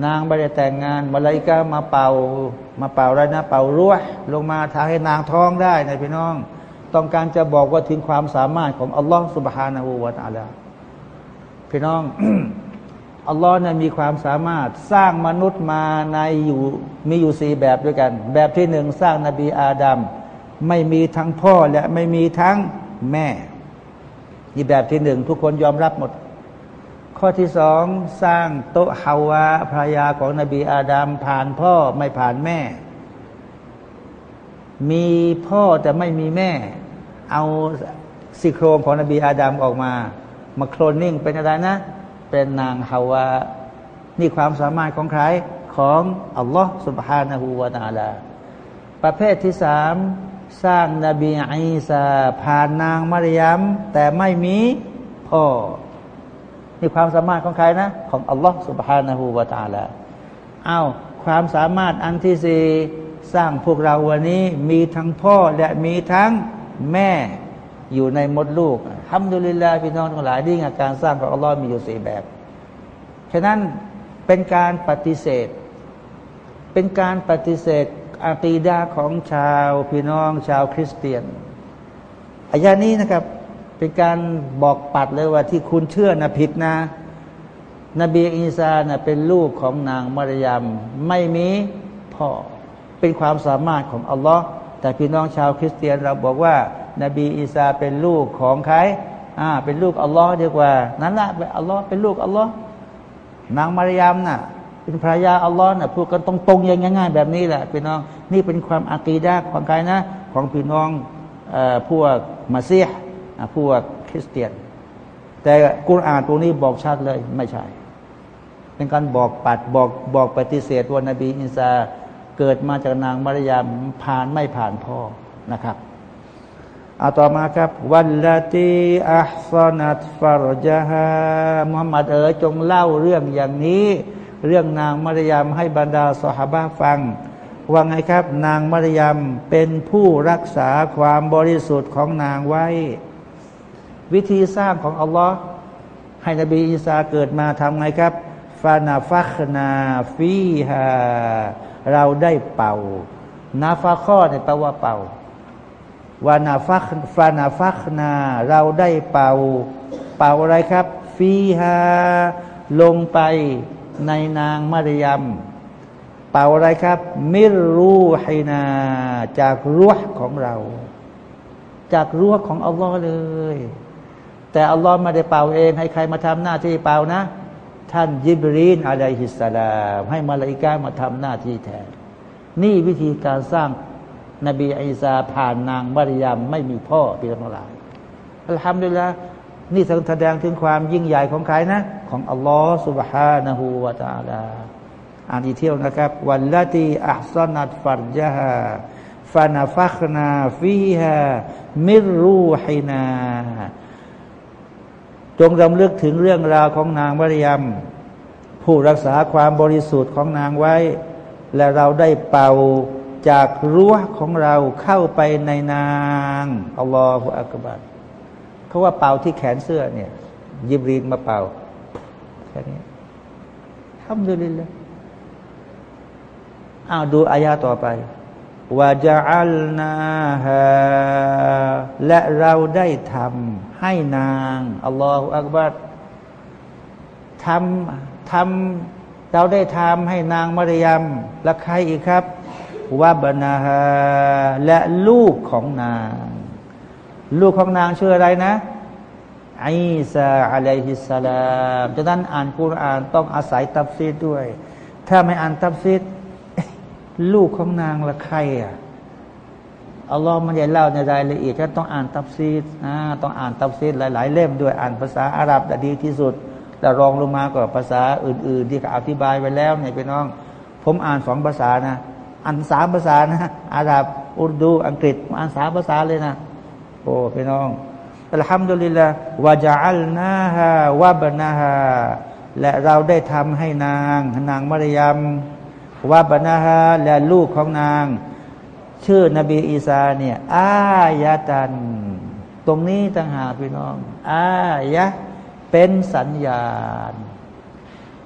นางไม่ได้แต่งงานมาเลยก็มาเป่า มาเป่าอะไรนะ เป่ารั้วลงมาทาให้นางท้องได้นะพี่น้อง ต้องการจะบอกว่าถึงความสามารถของอัลลอฮ์สุบฮานาหูวาตาลาพี่น้อง อัลลอฮ์เนี่ยมีความสามารถสร้างมนุษย์มาในอยู่มีอยู่สี่แบบด้วยกัน แบบที่หนึ่งสร้างนบีอาดัมไม่มีทั้งพ่อและไม่มีทั้งแม่นี่แบบที่หนึ่งทุกคนยอมรับหมด ข้อที่สองสร้างโตฮาวาภรรยาของนบีอาดัมผ่านพ่อไม่ผ่านแม่ มีพ่อแต่ไม่มีแม่ เอาสิโครงของนบีอาดัมออกมา มาโคลนนิ่งเป็นอะไรนะ เป็นนางฮาวา นี่ความสามารถของใครของอัลลอฮ์สุบฮานาหูวาตาลา ประเภทที่สามสร้างนบีอีสาผ่านนางมารยมแต่ไม่มีพ่อ นี่ความสามารถของใครนะ ของอัลลอฮ์สุบฮานาหูวาตาลาเอาความสามารถอันที่สี่สร้างพวกเราวันนี้มีทั้งพ่อและมีทั้งแม่อยู่ในมดลูก ทำดุลิลลาพี่น้องทั้งหลายนี่การสร้างของอัลลอฮ์มีอยู่สี่แบบ ฉะนั้นเป็นการปฏิเสธ เป็นการปฏิเสธอาตีดาของชาวพี่น้องชาวคริสเตียนอายานี้นะครับ เป็นการบอกปัดเลยว่าที่คุณเชื่อนะผิดนะ นบีอีสานะเป็นลูกของนางมารยมไม่มีพ่อเป็นความสามารถของอัลลอฮ์แต่พี่น้องชาวคริสเตียนเราบอกว่า นบีอีสาเป็นลูกของใครอ่าเป็นลูกอัลลอฮ์ดีกว่า นั่นแหละเป็นอัลลอฮ์เป็นลูกอัลลอฮ์นางมารยามน่ะ เป็นภรรยาอัลลอฮ์น่ะพูดกันตรงๆอย่างง่ายๆแบบนี้แหละพี่น้องนี่เป็นความอากีดะของใครนะ ของพี่น้องพวกมาเซียพวกคริสเตียน แต่กุรอานตรงนี้บอกชัดเลยไม่ใช่ เป็นการบอกปัดบอกบอกปฏิเสธว่านบีอิสาเกิดมาจากนางมารยามผ่านไม่ผ่านพ่อนะครับ เอาต่อมาครับ วันละตีอัพซนัตฟารจาฮามุฮัมมัดเอ๋ยจงเล่าเรื่องอย่างนี้ เรื่องนางมารยามให้บรรดาสหบาฟัง ว่าไงครับ นางมารยามเป็นผู้รักษาความบริสุทธิ์ของนางไว้ วิธีสร้างของอัลลอฮ์ให้นบีอีสาเกิดมาทำไงครับฟานาฟักนาฟีฮาเราได้เป่า นาฟาข้อเนี่ยแปลว่าเป่า วานาฟักฟานาฟักนา เราได้เป่า เป่าอะไรครับ ฟีฮาลงไปในนางมารยมเป่าอะไรครับ มิรูฮินา จากรั้วของเรา จากรั้วของอัลลอฮ์เลย แต่อัลลอฮ์ไม่ได้เป่าเอง ให้ใครมาทำหน้าที่เป่านะ ท่านยิบรีนอะลัยฮิสสลามให้มาลาอิกามาทำหน้าที่แทน นี่วิธีการสร้าง นบีอิสาผ่านนางมารยามไม่มีพ่อพี่น้องหลายอัลฮัมดุลิลละนี่แสดงถึงความยิ่งใหญ่ของใครนะ ของอัลลอฮ์ سبحانه และ تعالى อ่านอีกเที่ยวนะครับ วันละตีอัลซนัดฟัรจฮาฟานาฟักนาฟีฮามิรูฮินา จงรำลึกถึงเรื่องราวของนางมารยมผู้รักษาความบริสุทธิ์ของนางไว้ และเราได้เป่า จากรั้วของเราเข้าไปในนางอัลลอฮฺอักบัรเขาว่าเป่าที่แขนเสื้อเนี่ย ยิบรีนมาเป่าแค่นี้ทำดูลิเลยอ้าวดูอายาต่อไปว่าจะอัลนาฮะและเราได้ทำให้นางอัลลอฮฺอักบัรทำทำเราได้ทำให้นางมารยมและใครอีกครับ วาบนาฮาและลูกของนาง ลูกของนางชื่ออะไรนะอิสาอะลัยฮิสสลามดังนั้นอ่านกุรอานต้องอาศัยตับซีดด้วย ถ้าไม่อ่านตับซีดลูกของนางละใครอะอัลลอฮ์มันจะเล่าในรายละเอียดก็ต้องอ่านตับซีดอ่าต้องอ่านตับซีดหลาย ๆ เล่มด้วยอ่านภาษาอาหรับดีที่สุด แต่รองลงมาก็ภาษาอื่น ๆ ที่อธิบายไว้แล้วเนี่ยพี่น้อง ผมอ่านสองภาษานะ อ่านสามภาษานะอาหรับอุรดู อังกฤษอ่านสามภาษาเลยนะ โอ้พี่น้องอัลฮัมดุลิลละวะจัลนาฮาวะบนาฮาและเราได้ทำให้นาง นางมารยมวะบนาฮาและลูกของนาง ชื่อนบีอีสาเนี่ยอายะตัน ตรงนี้ต่างหากพี่น้อง อายะเป็นสัญญาณ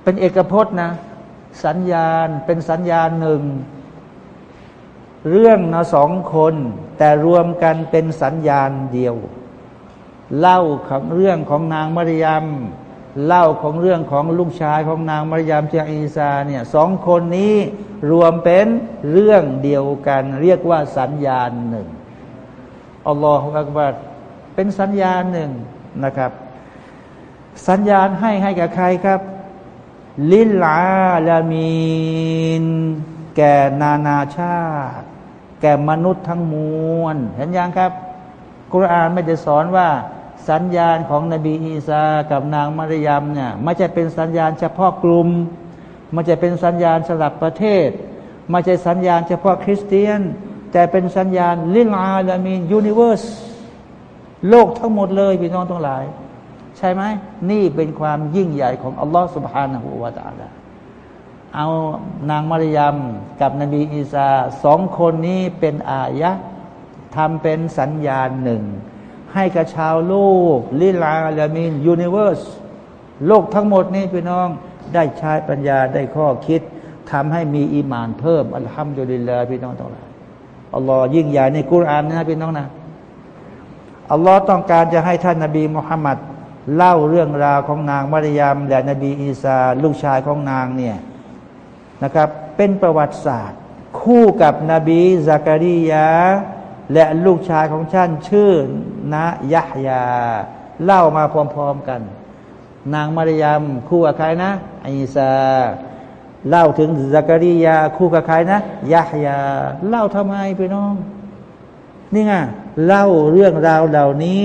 เป็นเอกพจน์นะ สัญญาณเป็นสัญญาณหนึ่ง เรื่องนะสองคน แต่รวมกันเป็นสัญญาณเดียว เล่าของเรื่องของนางมารยมเล่าของเรื่องของลูกชายของนางมารยมเจียอีซาเนี่ยสองคนนี้รวมเป็นเรื่องเดียวกัน เรียกว่าสัญญาณหนึ่งอัลลอฮฺอักบัดเป็นสัญญาณหนึ่งนะครับ สัญญาณให้ให้กับใครครับ ลิลลาลามีนแก่นานาชาติ แก่มนุษย์ทั้งมวล เห็นยังครับ กุรอานไม่ได้สอนว่า สัญญาณของนบีอีสากับนางมารยมเนี่ยไม่ใช่เป็นสัญญาณเฉพาะกลุ่มม่ใช่เป็นสัญญาณสำหรับประเทศไม่ใช่สัญญาณเฉพาะคริสเตียน แต่เป็นสัญญาณลิลอาลามียูนิเวอร์สโลกทั้งหมดเลยพี่น้องทั้งหลาย ใช่ไหมนี่เป็นความยิ่งใหญ่ของอัลลอฮฺ سبحانه وتعالى เอานางมารยมกับนบีอีสาสองคนนี้เป็นอายะทำเป็นสัญญาณหนึ่ง ให้กับชาวโลกللعالمين universe โลกทั้งหมดนี้พี่น้องได้ใช้ปัญญาได้ข้อคิดทำให้มีอีมานเพิ่ม الحمد لله พี่น้องทั้งหลายอัลลอฮ์ยิ่งใหญ่ในกุรานนะพี่น้องนะอัลลอฮ์ต้องการจะให้ท่านนาบีมุฮัมมัดเล่าเรื่องราวของนางมารยมและนบีอีสาลูกชายของนางเนี่ย นะครับ เป็นประวัติศาสตร์ คู่กับนบีซากรียา และลูกชายของท่านชื่อนะยะยา เล่ามาพร้อมๆกัน นางมารยมคู่กับใครนะอิสาเล่าถึงซากรียา คู่กับใครนะยะยา เล่าทำไมพี่น้อง นี่ไงเล่าเรื่องราวเหล่านี้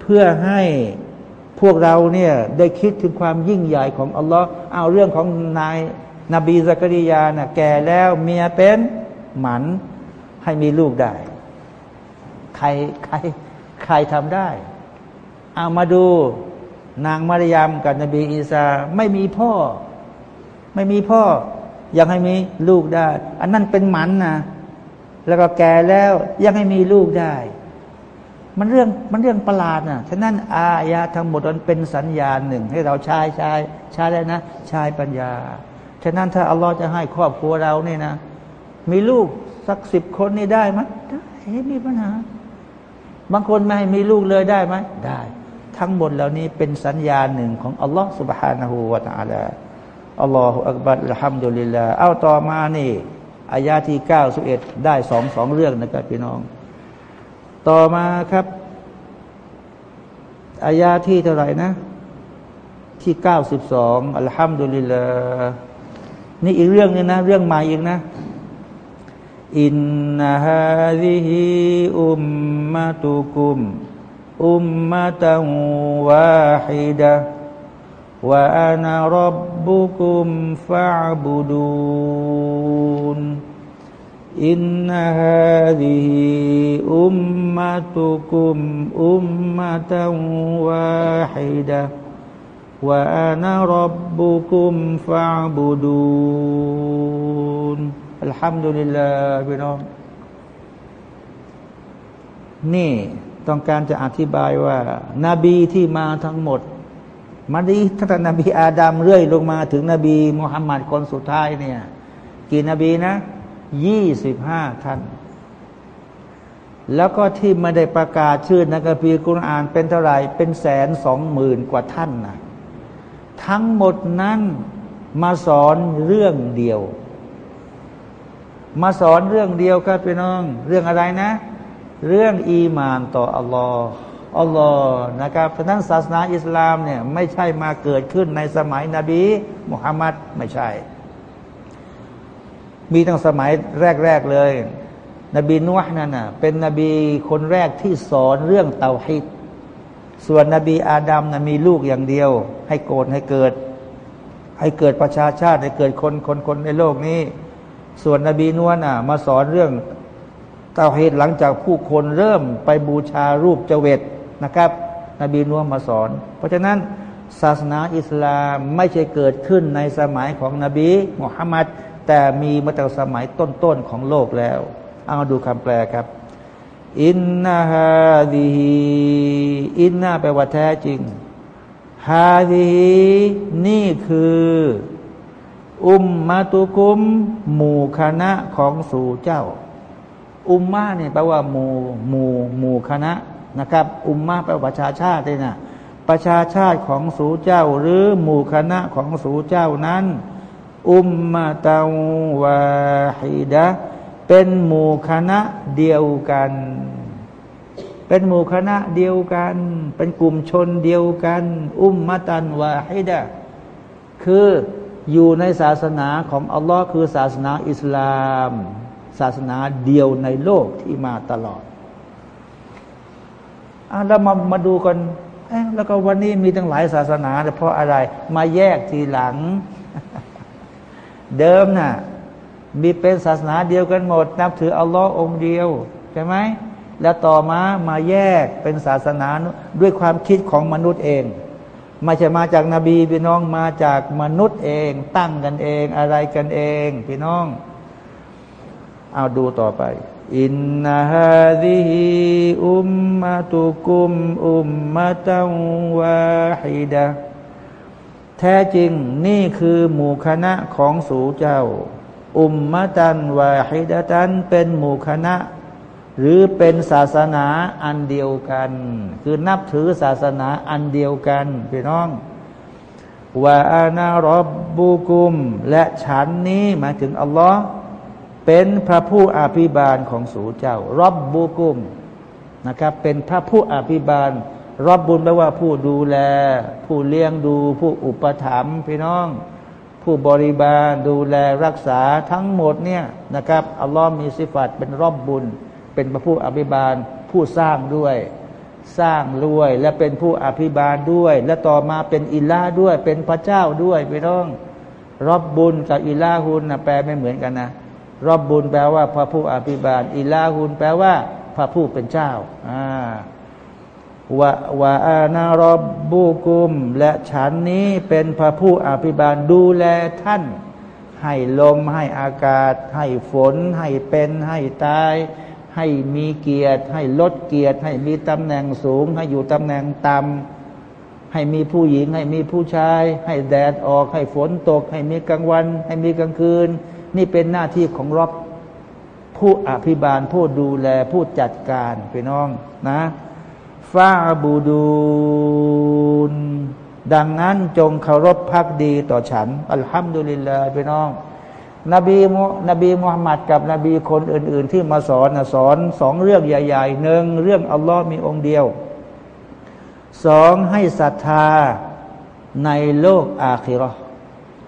เพื่อให้พวกเราเนี่ยได้คิดถึงความยิ่งใหญ่ของอัลลอฮ์เอาเรื่องของนาย นบีสักริยานะ่ะแก่แล้วเมียเป็นหมันให้มีลูกได้ ใครใครใครทำได้ เอามาดูนางมารยามกับนบีอีสาไม่มีพ่อ ไม่มีพ่อ ยังให้มีลูกได้ อันนั้นเป็นหมันนะแล้วก็แก่แล้วยังให้มีลูกได้ มันเรื่องมันเรื่องประหลาดนะฉะนั้นอายาทั้งหมดมันเป็นสัญญาณหนึ่ง ให้เราใช้ใช้ใช้ได้นะใช้ปัญญา ฉะนั้นถ้าอัลลอฮ์จะให้ครอบครัวเราเนี่ยนะ มีลูกสักสิบคนนี่ได้ไหมได้ไม่มีปัญหา บางคนไม่ให้มีลูกเลยได้ไหมได้ ทั้งหมดเหล่านี้เป็นสัญญาณหนึ่งของอัลลอฮ์ سبحانه และ تعالى อัลลอฮฺอักบัรละฮัมดุลิลลาเอาต่อมานี่อายาที่เก้าสิบเอ็ดได้สองสองเรื่องนะครับพี่น้อง ต่อมาครับอายาที่เท่าไหร่นะ ที่เก้าสิบสองอัลฮัมดุลิลลา นี่อีกเรื่องนึงนะ เรื่องใหม่อีกนะอินนาฮาดิฮิอุมมาตุกุม อุมมาตังวาฮิดะวะอานารับบุคุมฟะบุดูนอินนาฮาดิฮิอุมมาตุกุม อุมมาตังวาฮิดะ ว่านะรับบุคุมฟาบูดูนอัลฮัมดุลิลลาห์พี่นนี่ต้องการจะอธิบายว่า นาบีที่มาทั้งหมด มาดีตั้งแต่นบีอาดัมเรื่อยลงมาถึงนบีมุฮัมมัดคนสุดท้ายเนี่ย กี่นบีนะยี่สิบห้าท่าน แล้วก็ที่ไม่ได้ประกาศชื่อนักบีกุรอานเป็นเท่าไหร่ เป็นแสนสองหมื่นกว่าท่านนะ ทั้งหมดนั้นมาสอนเรื่องเดียว มาสอนเรื่องเดียวครับพี่น้อง เรื่องอะไรนะ เรื่องอีมานต่ออัลลอฮ์อัลลอฮ์นะครับเพราะนั้นศาสนาอิสลามเนี่ยไม่ใช่มาเกิดขึ้นในสมัยนบีมุฮัมมัดไม่ใช่ มีตั้งสมัยแรก ๆ เลย นบีนุ่ห์นั่นน่ะเป็นนบีคนแรกที่สอนเรื่องเตาฮิด ส่วนนบีอาดัมนะมีลูกอย่างเดียว ให้โกรธให้เกิด ให้เกิดประชาชาติให้เกิดคนคนคนในโลกนี้ ส่วนนบีนุ่ห์น่ะ มาสอนเรื่องเตาฮิดหลังจากผู้คนเริ่มไปบูชารูปเจเวตนะครับ นบีนัวมาสอน เพราะฉะนั้นศาสนาอิสลามไม่ใช่เกิดขึ้นในสมัยของนบีมุฮัมมัดแต่มีมาตั้งสมัยต้นๆของโลกแล้ว เอามาดูคำแปลครับ อินนาฮาดีฮีอินนาแปลว่าแท้จริงฮาดีฮีนี่คือ อุมมาตุกุม หมู่คณะของสู่เจ้า อุมมาเนี่ยแปลว่าหมู่หมู่หมู่คณะนะครับ อุมมาแปลว่าประชาชาติเลยนะประชาชาติของสูเจ้า หรือหมู่คณะของสูเจ้านั้น อุมมาตาวาฮิดะ เป็นหมู่คณะเดียวกัน เป็นหมู่คณะเดียวกัน เป็นกลุ่มชนเดียวกัน อุมมาตันวาฮิดะคืออยู่ในศาสนาของอัลลอฮ์คือศาสนาอิสลาม ศาสนาเดียวในโลกที่มาตลอดอะแล้วมามาดูกันแล้วก็วันนี้มีตั้งหลายศาสนาแต่เพราะอะไร มาแยกทีหลัง เดิมน่ะ มีเป็นศาสนาเดียวกันหมด นับถืออัลลอฮ์องเดียวใช่ไหมแล้วต่อมามาแยกเป็นศาสนาด้วยความคิดของมนุษย์เองไม่ใช่มาจากนาบีพี่น้องมาจากมนุษย์เอง ตั้งกันเองอะไรกันเอง พี่น้อง เอาดูต่อไป อินนาฮาดิฮิอุมมาตุกุม อุมมาตังวาฮิดะแท้จริงนี่คือหมู่คณะของสูเจ้า อุมมาตันวาฮิดะตันเป็นหมู่คณะ หรือเป็นศาสนาอันเดียวกัน คือนับถือศาสนาอันเดียวกันพี่น้องว่าอานารบบุกุม และฉันนี้หมายถึงอัลลอฮ์เป็นพระผู้อภิบาลของสูเจ้ารอบบุกุมนะครับ เป็นพระผู้อภิบาลรอบบุญแปลว่าผู้ดูแล ผู้เลี้ยงดู ผู้อุปถัมภ์พี่น้อง ผู้บริบาลดูแลรักษาทั้งหมดเนี่ยนะครับอัลลอฮ์มีสิฟัตเป็นรอบบุญ เป็นพระผู้อภิบาลผู้สร้างด้วย สร้างด้วย และเป็นผู้อภิบาลด้วย และต่อมาเป็นอิลาด้วย เป็นพระเจ้าด้วยพี่น้องรอบบุญกับอิลาหุนนะแปลไม่เหมือนกันนะรอบบุญแปลว่าพระผู้อภิบาลอิลาหุนแปลว่าพระผู้เป็นเจ้าอ่า วะวะอานารบบุกุม และฉันนี้เป็นพระผู้อภิบาลดูแลท่าน ให้ลมให้อากาศ ให้ฝน ให้เป็นให้ตาย ให้มีเกียรติ ให้ลดเกียรติ ให้มีตำแหน่งสูง ให้อยู่ตำแหน่งต่ำให้มีผู้หญิง ให้มีผู้ชาย ให้แดดออก ให้ฝนตก ให้มีกลางวัน ให้มีกลางคืน นี่เป็นหน้าที่ของรบผู้อภิบาลผู้ดูแลผู้จัดการพี่น้องนะ ฟาบูดูนดังนั้นจงเคารพพักดีต่อฉัน อัลฮัมดุลิลลาห์พี่น้อง นบีมุนบีมุฮัมมัดกับนบีคนอื่น ๆ ที่มาสอนสอนสองเรื่องใหญ่ๆหนึ่งเรื่องอัลลอฮ์มีองค์เดียวสองให้ศรัทธาในโลกอาคิรอ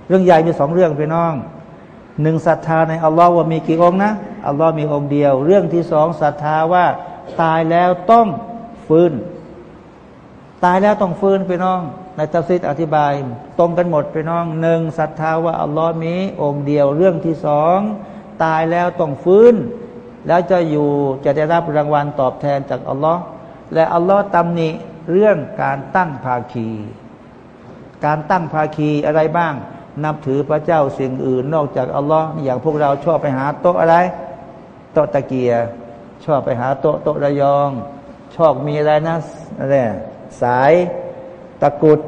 เรื่องใหญ่มีสองเรื่องพี่น้องหนึ่งศรัทธาในอัลลอฮ์ว่ามีกี่องค์นะอัลลอฮ์มีองค์เดียว เรื่องที่สองศรัทธาว่าตายแล้วต้อง ฟื้น ตายแล้วต้องฟื้นพี่น้อง ในตัฟซิดอธิบาย ตรงกันหมดพี่น้องหนึ่งศรัทธาว่าอัลลอฮ์มีองค์เดียวเรื่องที่สองตายแล้วต้องฟื้น แล้วจะอยู่จะได้รับรางวัลตอบแทนจากอัลลอฮ์และอัลลอฮ์ตำหนิเรื่องการตั้งภาคี การตั้งภาคีอะไรบ้าง นับถือพระเจ้าสิ่งอื่นนอกจากอัลลอฮ์อย่างพวกเราชอบไปหาโต๊ะอะไร โต๊ะตะเกียชอบไปหาโต๊ะโต๊ะระยอง ชอบมีอะไรนะอะไรสายตะกุด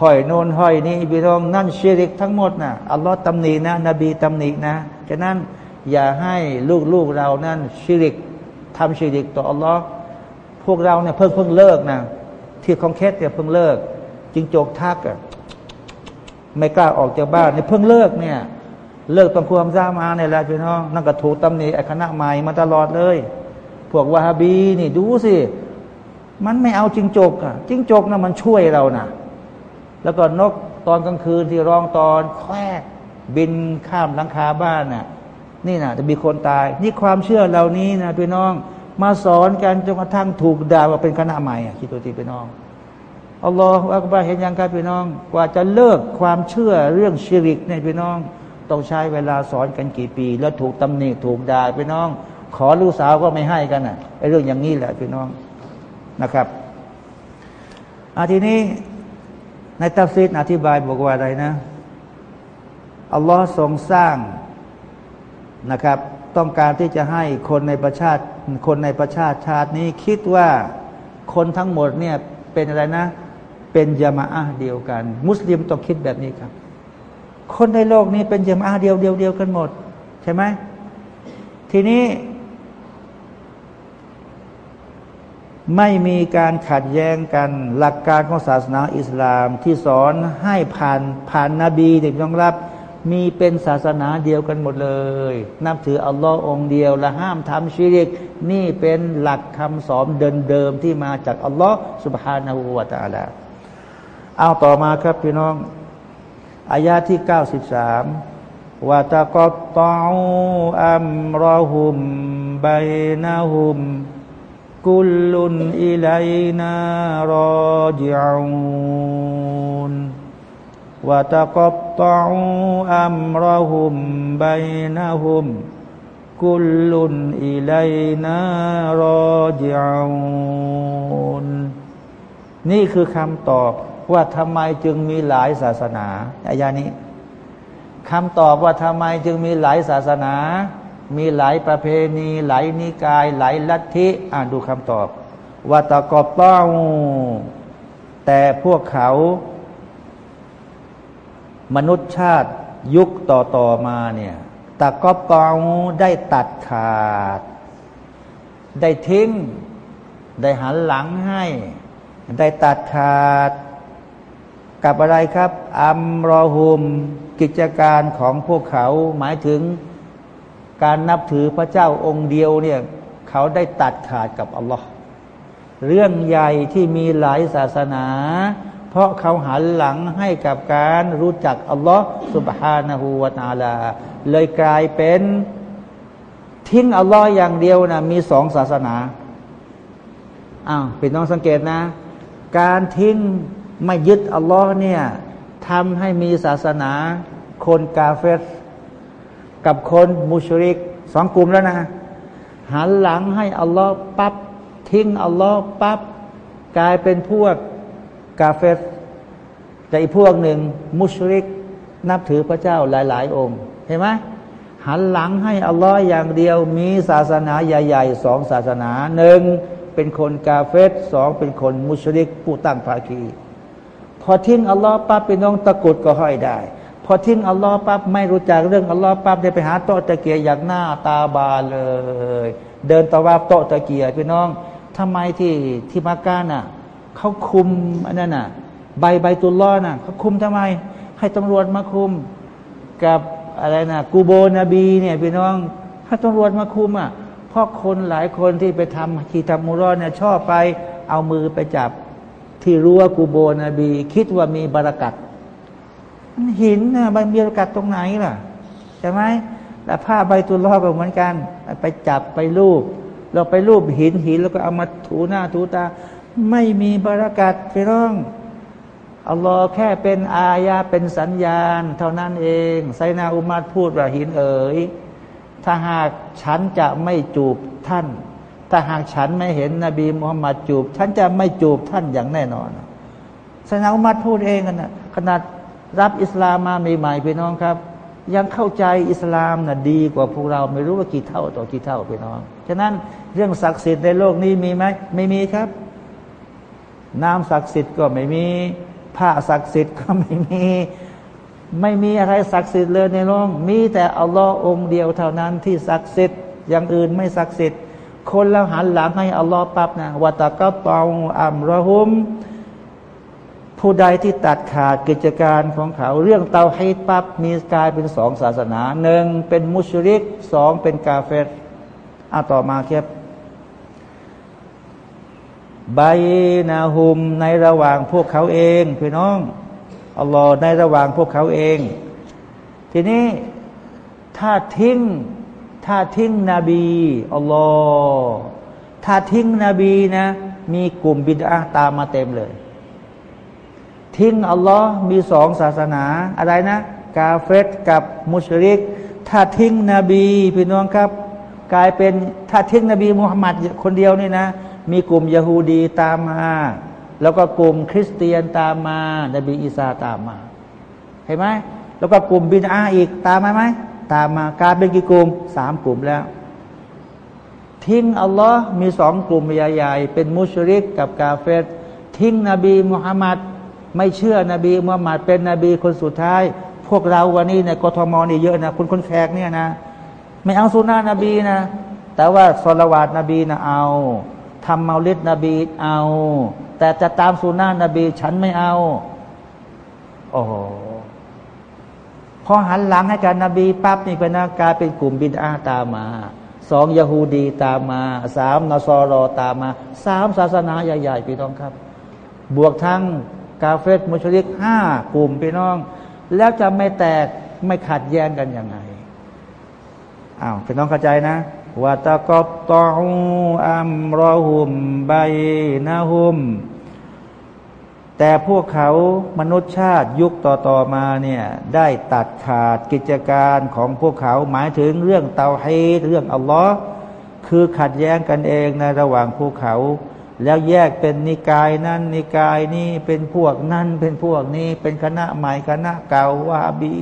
ห้อยโน่นห้อยนี่พี่น้องนั่นชีริกทั้งหมดนะอัลลอฮ์ตำหนินะ นบีตำหนินะฉะนั้นอย่าให้ลูกๆเรานั่นชีริกทำชีริกต่ออัลลอฮ์พวกเราเนี่ยเพิ่งเพิ่งเลิกนะที่คองเคสเนี่ยเพิ่งเลิกจิงโจกทักอะไม่กล้าออกจากบ้านเนี่ยเพิ่งเลิกเนี่ย เลิกตองความซามาเนี่ยแหละพี่น้องนั่นก็ถูกตำหนิไอ้คณะใหม่มาตลอดเลย พวกวาฮาบีนี่ดูสิ มันไม่เอาจิงจกอะจิงจกนะ่ะมันช่วยเรานะแล้วก็นกตอนกลางคืนที่ร้องตอนแควบินข้ามหลังคาบ้านน่ะ นี่นะจะมีคนตาย นี่ความเชื่อเหล่านี้นะพี่น้อง มาสอนกันจนกระทั่งถูกด่าว่าเป็นคณะใหม่คิดตัวทีพี่น้องอัลลอฮฺอักบารเห็นยังครับพี่น้อง กว่าจะเลิกความเชื่อเรื่องชิริกเนี่ยพี่น้อง ต้องใช้เวลาสอนกันกี่ปี แล้วถูกตำหนิถูกด่าพี่น้อง ขอลูกสาวก็ไม่ให้กันอะไอ้เรื่องอย่างนี้แหละพี่น้องนะครับอาทีนี้ในตัฟซีรอธิบายบอกว่าอะไรนะอัลลอฮ์ทรงสร้างนะครับ ต้องการที่จะให้คนในประชาชาติคนในประชาชาตินี้คิดว่าคนทั้งหมดเนี่ยเป็นอะไรนะ เป็นยามาอาเดียวกัน มุสลิมต้องคิดแบบนี้ครับ คนในโลกนี้เป็นยามาอาเดียวเดียวเดียวกันหมด ใช่ไหมทีนี้ ไม่มีการขัดแย้งกัน หลักการของศาสนาอิสลามที่สอนให้ผ่านผ่านนาบีเด็กยองรับ มีเป็นศาสนาเดียวกันหมดเลย นับถืออัลลอฮ์องเดียว และห้ามทำชิริก นี่เป็นหลักคำสอนเดิมๆที่มาจากอัลลอฮ์สุบฮานาหูวาตาลาเอาต่อมาครับพี่น้องอายาที่93ว่าตะกบตออัมรอหุมบนาหุม กุลุนอิลัยนารอจิอูนวะตะกบตอูอัมรหุมไบนะหุม กุลุนอิลัยนารอจิอูนนี่คือคำตอบว่าทำไมจึงมีหลายศาสนาอายานี้คำตอบว่าทำไมจึงมีหลายศาสนา มีหลายประเพณี หลายนิกาย หลายลัทธิอ่านดูคำตอบว่าตะกอบต้องแต่พวกเขา มนุษย์ชาติยุคต่อต่อมาเนี่ยตะก็ปองได้ตัดขาด ได้ทิ้ง ได้หันหลังให้ ได้ตัดขาด กับอะไรครับ อัมรอหุมกิจการของพวกเขาหมายถึง การนับถือพระเจ้าองค์เดียวเนี่ยเขาได้ตัดขาดกับอัลลอฮ์เรื่องใหญ่ที่มีหลายศาสนา เพราะเขาหันหลังให้กับการรู้จักอัลลอฮ์สุบฮานาหูวาตาลา เลยกลายเป็นทิ้งอัลลอฮ์อย่างเดียวนะมีสองศาสนาอ้าวเป็นน้องสังเกตนะ การทิ้งไม่ยึดอัลลอฮ์เนี่ยทำให้มีศาสนาคนกาเฟส กับคนมุชริกสองกลุ่มแล้วนะหันหลังให้อัลลอฮ์ปับ๊บทิ้งอัลลอฮ์ปับ๊บกลายเป็นพวกกาเฟสแต่อีกพวกหนึ่งมุชริก นับถือพระเจ้าหลาย ๆ องค์เห็นไหมหันหลังให้อัลลอฮ์อย่างเดียวมีศาสนาใหญ่ๆสองศาสนาหนึ่งเป็นคนกาเฟสสองเป็นคนมุชริกผู้ตั้งภาคี พอทิ้งอัลลอฮ์ปั๊บเป็นน้องตะกุดก็ห้อยได้ พอทิ้งอัลลอฮ์ปั๊บไม่รู้จักเรื่องอัลลอฮ์ปั๊บเดี๋ยวไปหาโต๊ะตะเกียร์อย่างหน้าตาบานเลย เดินตะวาบโต๊ะตะเกียร์พี่น้องทำไมที่ที่มักกะน่ะเขาคุมอันนั้นน่ะ ใบใบตุลล้อน่ะเขาคุมทำไม ให้ตำรวจมาคุม กับอะไรนะกูโบนบีเนี่ยพี่น้องให้ตำรวจมาคุมอะเพราะคนหลายคนที่ไปทำขีทำมุรอเนี่ยชอบไปเอามือไปจับที่รู้ว่ากูโบนบี คิดว่ามีบารักัด หินนะมันมีบารักัดตรงไหนล่ะใช่ไหมแต่ผ้าใบตุลล้อก็เหมือนกัน ไปจับไปรูป เราไปรูปหินหินแล้วก็เอามาถูหน้าถูตา ไม่มีบรักัดพี่น้องอัลลอฮ์แค่เป็นอายาเป็นสัญญาณ เท่านั้นเองไซนาอุมัดพูดว่าหินเอ๋ยถ้าหากฉันจะไม่จูบท่าน ถ้าหากฉันไม่เห็นนบีมุฮัมมัดจูบ ฉันจะไม่จูบท่านอย่างแน่นอนไซนาอุมัดพูดเองนะขนาด รับอิสลามมาใหม่ๆพี่น้องครับ ยังเข้าใจอิสลามนะ่ะดีกว่าพวกเราไม่รู้ว่ากี่เท่าต่อกี่เท่าพี่น้องฉะนั้นเรื่องศักดิ์สิทธิ์ในโลกนี้มีไหมไม่มีครับ น้ำศักดิ์สิทธิ์ก็ไม่มีผ้าศักดิ์สิทธิ์ก็ไม่มี ไม่มีอะไรศักดิ์สิทธิ์เลยในโลกมีแต่อัลลอฮ์องเดียวเท่านั้นที่ศักดิ์สิทธิ์อย่างอื่นไม่ศักดิ์สิทธิ์คนเราหันหลังให้อัลลอฮ์ปั๊บนะวัตกะตองอัมรหุม ผู้ใดที่ตัดขาดกิจการของเขา เรื่องเตาให้ปับมีกลายเป็นสองศาสนาหนึ่งเป็นมุชริกสองเป็นกาเฟตอะต่อมาครับใบนาหุมในระหว่างพวกเขาเองพี่น้องอัลลอฮ์ในระหว่างพวกเขาเอง ทีนี้ถ้าทิ้งถ้าทิ้งนบีอัลลอฮ์ถ้าทิ้งนบีนะ มีกลุ่มบิดาตามมาเต็มเลย ทิ้งอัลลอฮ์มีสองศาสนาอะไรนะ กาเฟตกับมุชริก ถ้าทิ้งนบีพี่น้องครับ กลายเป็นถ้าทิ้งนบีมุฮัมมัดคนเดียวนี่นะ มีกลุ่มยะฮูดีตามมา แล้วก็กลุ่มคริสเตียนตามมา นบีอีสาตามมาเห็นไหมแล้วก็กลุ่มบินอาอีกตามมาไหมตามมากลารเป็นกี่กลุ่มสามกลุ่มแล้ว ทิ้งอัลลอฮ์มีสองกลุ่มใหญ่ๆเป็นมุชริกกับกาเฟตทิ้งนบีมุฮัมมัด ไม่เชื่อนบีมุฮัมมัดเป็นนบีคนสุดท้าย พวกเราวันนี้ในกทมนี่เยอะนะคุณคนแขกเนี่ยนะ ไม่เอาสุนานะนบีนะ แต่ว่าสลาวาดนบีนะเอาทำเมาลิดนบีเอา แต่จะตามสุนานะนบีฉันไม่เอาโอ้โหพอหันหลังให้การนบีปั๊บนี่เป็นอาการเป็นกลุ่มบินอาตามมาสองยาฮูดีตามมาสามนอซอรอตามมาสามศาสนาใหญ่ๆพี่น้องครับ บวกทั้ง กาเฟตมุชลิกห้ากลุ่มพี่น้อง แล้วจะไม่แตกไม่ขัดแย้งกันยังไงอ้าวพี่น้องเข้าใจนะวะตะกบตออัมรอหุมใบนาหุม แต่พวกเขามนุษย์ชาติยุคต่อ ๆ มาเนี่ยได้ตัดขาดกิจการของพวกเขาหมายถึงเรื่องเตาฮีเรื่องอัลลอฮ์คือขัดแย้งกันเองในระหว่างพวกเขา แล้วแยกเป็นนิกายนั่นนิกายนี้เป็นพวกนั่นเป็นพวกนี้ เป็นคณะใหม่คณะเก่าวาบี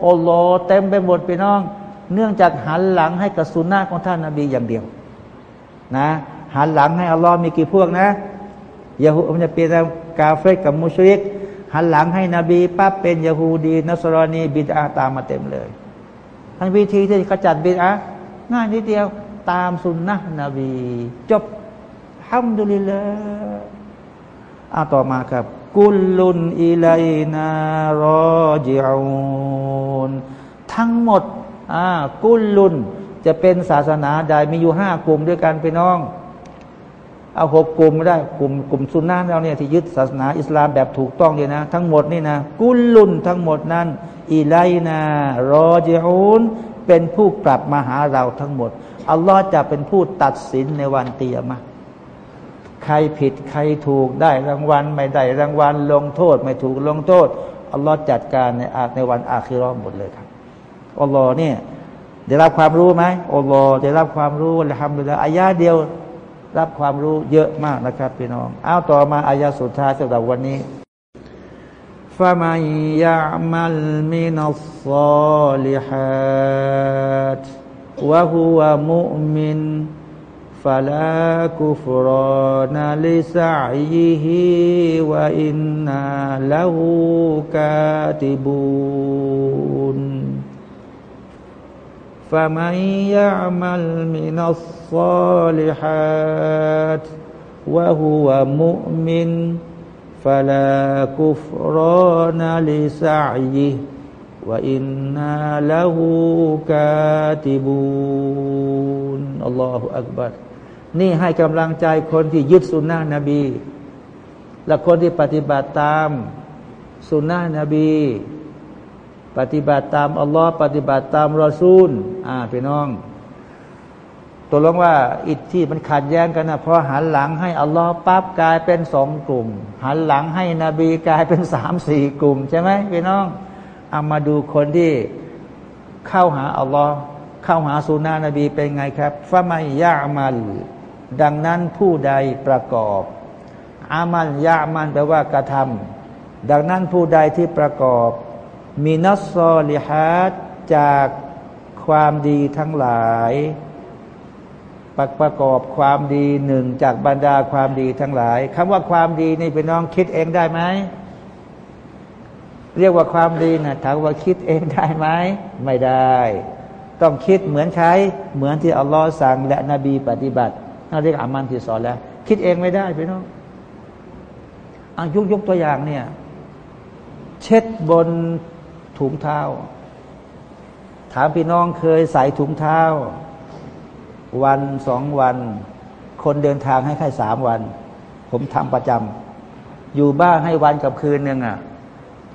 โอโลเต็มไปหมดไปน้อง เนื่องจากหันหลังให้กับสุนนะของท่านนาบีอย่างเดียว นะหันหลังให้อัลลอฮ์มีกี่พวกนะยาฮูมันจะเป็นกาเฟกับมุชริก หันหลังให้นบีปั๊บเป็นยาฮูดีนัสรอนีบิดาตามมาเต็มเลยทั้งวิธีที่ขจัดบิดาง่ายนิดเดียวตามสุนนะนบีจบ ฮัมดุลิลละอาต่อมาครับ กุลลุนอิลัยนารอจิอูนทั้งหมดอ่ากุลลุน จะเป็นศาสนาใดมีอยู่ห้ากลุ่มด้วยกันพี่น้อง เอาหกกลุ่มไม่ได้กลุ่มกลุ่มซุนนะเราเนี่ยที่ยึดศาสนาอิสลามแบบถูกต้องเลยนะ ทั้งหมดนี่นะ กุลลุนทั้งหมดนั้นอิไลนารอจิอูนเป็นผู้กลับมาหาเราทั้งหมดอัลลอฮ์จะเป็นผู้ตัดสินในวันเตียมา ใครผิดใครถูกได้รางวัล ไม่ได้รางวัล ลงโทษ ไม่ถูกลงโทษอัลลอฮ์จัดการในอาในวันอาคิรอหมดเลยครับอัลลอฮ์เนี่ยได้รับความรู้ไหมอัลลอฮ์ได้รับความรู้และทำเลยอายาเดียวรับความรู้เยอะมากนะครับพี่น้องเอาต่อมาอายาสุดท้ายสำหรับวันนี้ฟามัยยามัลมินัสซาลิฮัตวะฮุวะมุมิน فلا كفران لسعيه وإنا له كاتبون. فمن يعمل من الصالحات وهو مؤمن فلا كفران لسعيه وإنا له كاتبون. الله أكبر. นี่ให้กำลังใจคนที่ยึดสุนนะนบี และคนที่ปฏิบัติตามสุนนะนบี ปฏิบัติตามอัลลอฮ์ปฏิบัติตามรอซูล อ่าพี่น้องตัวลงว่าอิทที่มันขัดแย้งกันนะพอหันหลังให้อัลลอฮ์ปั๊บกลายเป็นสองกลุ่ม หันหลังให้นบีกลายเป็นสามสี่กลุ่ม ใช่ไหมพี่น้องเอามาดูคนที่เข้าหาอัลลอฮ์เข้าหาสุนานะนบีเป็นไงครับฟะไม่ยามัล ดังนั้นผู้ใดประกอบ อามันยามันแปลว่ากระทำดังนั้นผู้ใดที่ประกอบ มีนัสซอลิฮัดจากความดีทั้งหลายประประกอบความดีหนึ่งจากบรรดาความดีทั้งหลายคำว่าความดีนี่เป็นน้องคิดเองได้ไหมเรียกว่าความดีนะถามว่าคิดเองได้ไหมไม่ได้ ต้องคิดเหมือนใช้เหมือนที่อัลลอฮ์สั่งและนบีปฏิบัติ นั่นเรียกอามันที่สอนแล้ว คิดเองไม่ได้พี่น้องอายุยกตัวอย่างเนี่ย เช็ดบนถุงเท้า ถามพี่น้องเคยใส่ถุงเท้า วันสองวัน คนเดินทางให้แค่สามวัน ผมทำประจำอยู่บ้านให้วันกับคืนหนึ่งอะ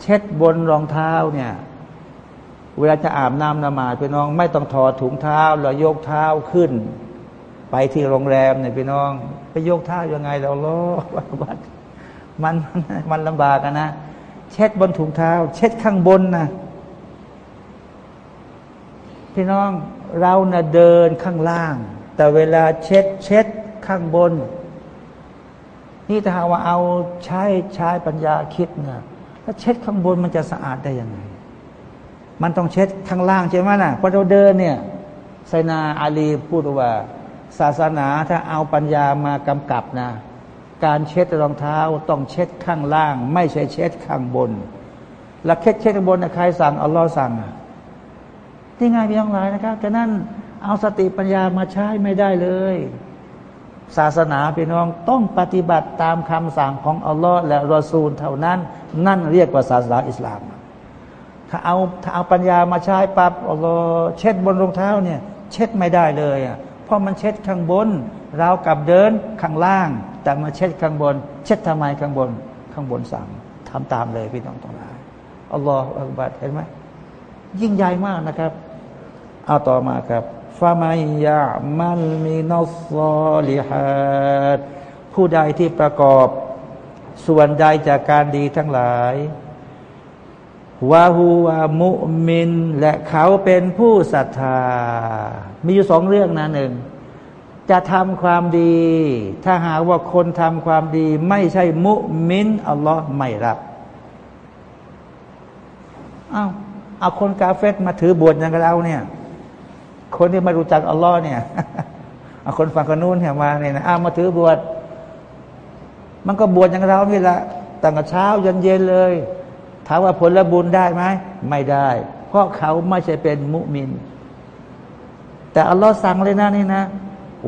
เช็ดบนรองเท้าเนี่ยเวลาจะอาบน้ำนมาพี่น้อง ไม่ต้องถอดถุงเท้าแล้วยกเท้าขึ้น ไปที่โรงแรมเนี่ยพี่น้อง ไปยกเท้ายังไงเราล้อวัดมันมันลำบากนะ เช็ดบนถุงเท้า เช็ดข้างบนนะพี่น้องเราเนะ่ะเดินข้างล่าง แต่เวลาเช็ดเช็ดข้างบน นี่ถ้าว่าเอาใช้ใช้ปัญญาคิดนะถ้าเช็ดข้างบนมันจะสะอาดได้ยังไง มันต้องเช็ดข้างล่างใช่ไหมนะ่ะพอเราเดินเนี่ยไซนาอาลีพูดว่า ศาสนาถ้าเอาปัญญามากำกับนะ การเช็ดรองเท้าต้องเช็ดข้างล่าง ไม่ใช่เช็ดข้างบน แล้วเช็ดเช็ดข้างบนนะใครสั่งอัลลอฮ์สั่งที่ง่ายพี่น้องหลายนะครับฉะนั้นเอาสติปัญญามาใช้ไม่ได้เลย ศาสนาพี่น้องต้องปฏิบัติตามคำสั่งของอัลลอฮ์และรอซูลเท่านั้น นั่นเรียกว่าศาสนาอิสลามถ้าเอาถ้าเอาปัญญามาใช้ปั๊บอัลลอฮ์เช็ดบนรองเท้าเนี่ย เช็ดไม่ได้เลยอะ เพราะมันเช็ดข้างบน เรากับเดินข้างล่าง แต่มาเช็ดข้างบน เช็ดทำไมข้างบน ข้างบนสั่งทำตามเลยพี่น้องต้องได้อัลลอฮฺอักบัดเห็นไหมยิ่งใหญ่มากนะครับ เอาต่อมาครับฟามัยามันมีนอสซอลิฮัดผู้ใดที่ประกอบส่วนใดจากการดีทั้งหลาย วาฮูวามุมิน และเขาเป็นผู้ศรัทธา มีอยู่สองเรื่องนะหนึ่ง จะทำความดี ถ้าหากว่าคนทำความดี ไม่ใช่มุมินอัลลอฮ์ไม่รับเอา้าเอาคนกาเฟตมาถือบวชอย่างเราเนี่ย คนที่ไม่รู้จักอัลลอฮ์เนี่ยเอาคนฝั่งคนนู้นเนี่ยมาเนี่ยนะอ้ามาถือบวชมันก็บวชอย่างเรานี่แหละตั้งแต่เช้ายันเย็นเลย ถามว่าผลบุญได้ไหมไม่ได้ เพราะเขาไม่ใช่เป็นมุมิน แต่อัลลอฮ์สั่งเลยนะนี่นะ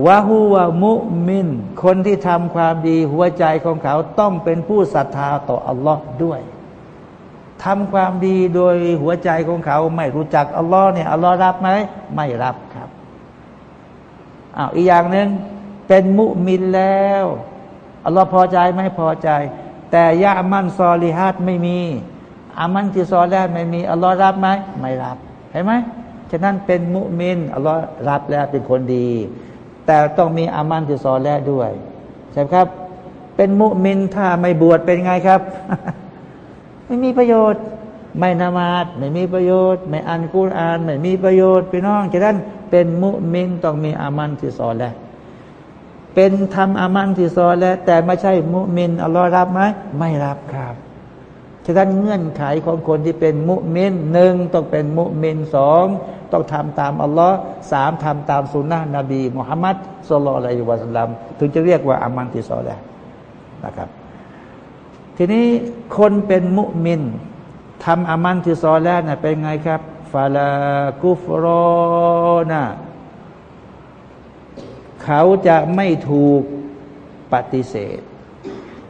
วะฮูวะมุมิน คนที่ทำความดีหัวใจของเขาต้องเป็นผู้ศรัทธาต่ออัลลอฮ์ด้วยทำความดีโดยหัวใจของเขาไม่รู้จักอัลลอฮ์เนี่ยอัลลอฮ์รับไหมไม่รับครับอ้าวอีกอย่างหนึ่งเป็นมุมินแล้วอัลลอฮ์พอใจไม่พอใจ แต่ยะมันซอลิฮัดไม่มี อามันที่ซอแล้วไม่มีอัลลอฮ์รับไหมไม่รับเห็นไหมฉะนั้นเป็นมุมินอัลลอฮ์รับแล้วเป็นคนดี แต่ต้องมีอามันที่ซอแล้วด้วยใช่ครับ เป็นมุมินถ้าไม่บวชเป็นไงครับ ไม่มีประโยชน์ ไม่นามาดไม่มีประโยชน์ ไม่อ่านกุรอาน ไม่มีประโยชน์พี่น้องฉะนั้นเป็นมุมินต้องมีอามันที่สอแล้วเป็นทำอามันที่สอแล้วแต่ไม่ใช่มุมินอัลลอฮ์รับไหมไม่รับครับ ฉะนั้นเงื่อนไขของคนที่เป็นมุมินหนึ่งต้องเป็นมุมินสองต้องทำตามอัลลอฮ์สามทำตามสุนนะนบีมุฮัมมัดสุลลัลอะลัยฮิวะสัลลัมถึงจะเรียกว่าอามันติซอแลนะครับ ทีนี้คนเป็นมุมินทำอามันติซอแลเนี่ยเป็นไงครับฟาลากุฟรอนะเขาจะไม่ถูกปฏิเสธ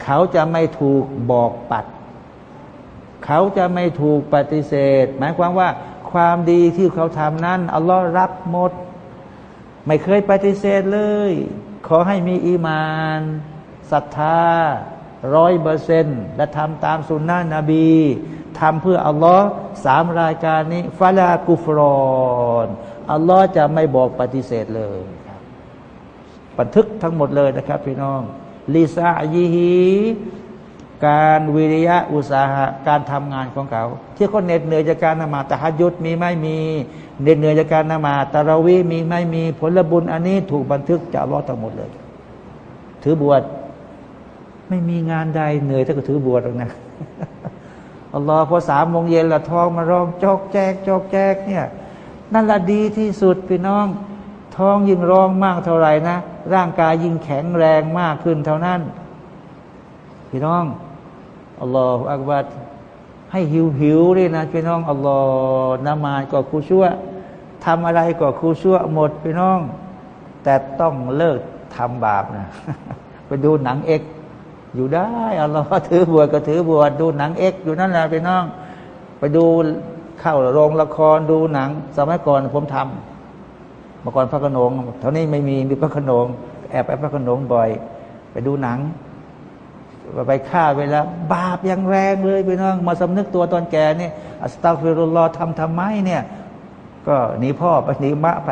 เขาจะไม่ถูกบอกปัด เขาจะไม่ถูกปฏิเสธ หมายความว่าความดีที่เขาทำนั้นอัลลอฮ์รับหมด ไม่เคยปฏิเสธเลย ขอให้มีอีมานศรัทธาร้อยเปอร์เซนต์และทำตามสุนนะนบีทำเพื่ออัลลอฮ์สามรายการนี้ฟาลากุฟรอนอัลลอฮ์จะไม่บอกปฏิเสธเลยครับบันทึกทั้งหมดเลยนะครับพี่น้องลิซายีฮี การวิริยะอุตสาหะการทำงานของเขา ที่เขาเหน็ดเหนื่อยจากการนมาตะฮัยุดมีไม่มีเหน็ดเหนื่อยจากการนมาตะราวีมีไม่มีผลบุญอันนี้ถูกบันทึกจากรอทั้งหมดเลย ถือบวชไม่มีงานใดเหนื่อยถ้าก็ถือบวชหรอกนะอัลลอฮ์พอสามโมงเย็นละท้องมาร้องจอกแจกจอกแจกเนี่ยนั่นละดีที่สุดพี่น้อง ท้องยิ่งร้องมากเท่าไหร่นะ ร่างกายยิ่งแข็งแรงมากขึ้นเท่านั้น พี่น้อง อัลลอฮฺอักบัดให้หิวหิวเลยนะพี่น้องอัลลอฮ์นมาก็คูชั่วทำอะไรก็คูชั่วหมดพี่น้อง แต่ต้องเลิกทำบาปนะไปดูหนังเอกอยู่ได้อัลลอฮ์ถือบวชก็ถือบวชดูหนังเอกอยู่นั่นแหละพี่น้อง ไปดูเข้าโรงละครดูหนัง สมัยก่อนผมทำเมื่อก่อนพระขนงเท่านี้ไม่มีมีพระขนงแอบไปพระขนงบ่อย ไปดูหนัง ไปฆ่าไปแล้ว บาปยังแรงเลยพี่น้อง มาสำนึกตัวตอนแก่เนี่ยอัสตัฟิรุลลอทำทำไมเนี่ย ก็หนีพ่อไปหนีมะไป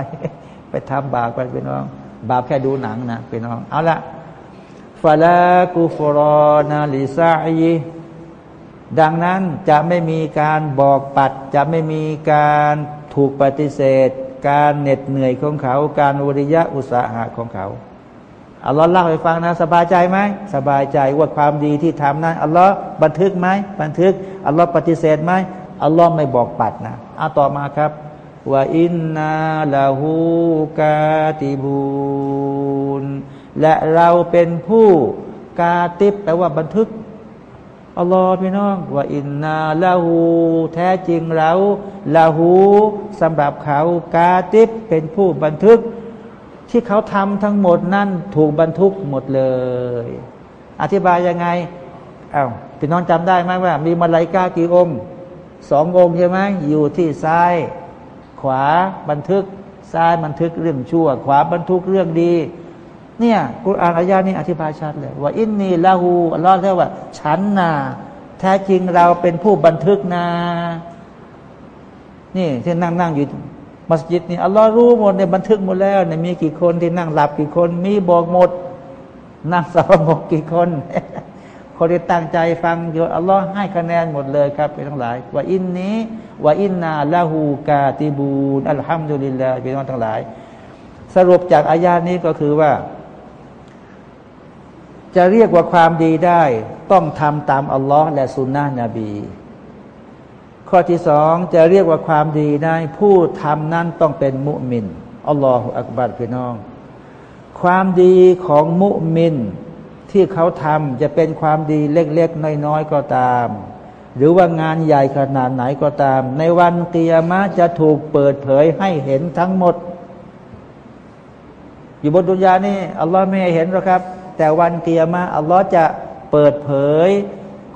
ไปทำบาปไปพี่น้อง บาปแค่ดูหนังนะพี่น้อง เอาละฟาลากุฟรอนาลิซาอีดังนั้นจะไม่มีการบอกปัด จะไม่มีการถูกปฏิเสธ การเหน็ดเหนื่อยของเขา การวริยะอุตสาหะของเขา อัลลอฮ์เล่าให้ฟังนะ สบายใจไหมสบายใจว่าความดีที่ทำนั้นอัลลอฮ์บันทึกไหมบันทึกอัลลอฮ์ปฏิเสธไหมอัลลอฮ์ไม่บอกปัดนะเอาต่อมาครับว่าอินนาลาหูกาติบูนและเราเป็นผู้กาติบแปลว่าบันทึกอัลลอฮ์พี่น้องว่าอินนาลาหูแท้จริงเราลาหูสำหรับเขากาติบเป็นผู้บันทึก ที่เขาทำทั้งหมดนั่นถูกบรรทุกหมดเลย อธิบายยังไงอา้าวพี่น้องจำได้ไหมว่า มีมาลายกากี่องค์สององค์ใช่ไหมอยู่ที่ซ้าย ขวาบันทึกซ้ายบันทึกเรื่องชั่ว ขวาบันทึกเรื่องดี เนี่ยกุรอานอายานี้อธิบายชัดเลย ว่าอินนีลาหูอัลลอฮ์เรียกว่า ฉันนาแท้จริงเราเป็นผู้บันทึกนา นี่ที่นั่งนั่งอยู่ มัสยิดนี่อัลลอฮ์รู้หมดในบันทึกหมดแล้วในมีกี่คนที่นั่งหลับกี่คน มีบอกหมด นั่งสบกกี่คนคนที่ตั้งใจฟังอยู่อัลลอฮ์ให้คะแนนหมดเลยครับไปทั้งหลาย ว่าอินนี้ว่าอินนาละหูกาติบูนอัลฮัมดุลิลลาห์พี่น้องทั้งหลาย สรุปจากอายานี้ก็คือว่า จะเรียกว่าความดีได้ ต้องทำตามอัลลอฮ์และสุนนะนบี ข้อที่สองจะเรียกว่าความดีได้ผู้ทำนั้นต้องเป็นมุมินอัลลอฮฺอักบัรพี่น้อง ความดีของมุมินที่เขาทำจะเป็นความดีเล็กๆ น้อยๆ ก็ตาม หรือว่างานใหญ่ขนาดไหนก็ตาม ในวันเตียมะจะถูกเปิดเผยให้เห็นทั้งหมด อยู่บนดุนยานี่อัลลอฮ์ไม่ให้เห็นหรอกครับ แต่วันเตียมะอัลลอฮ์จะเปิดเผย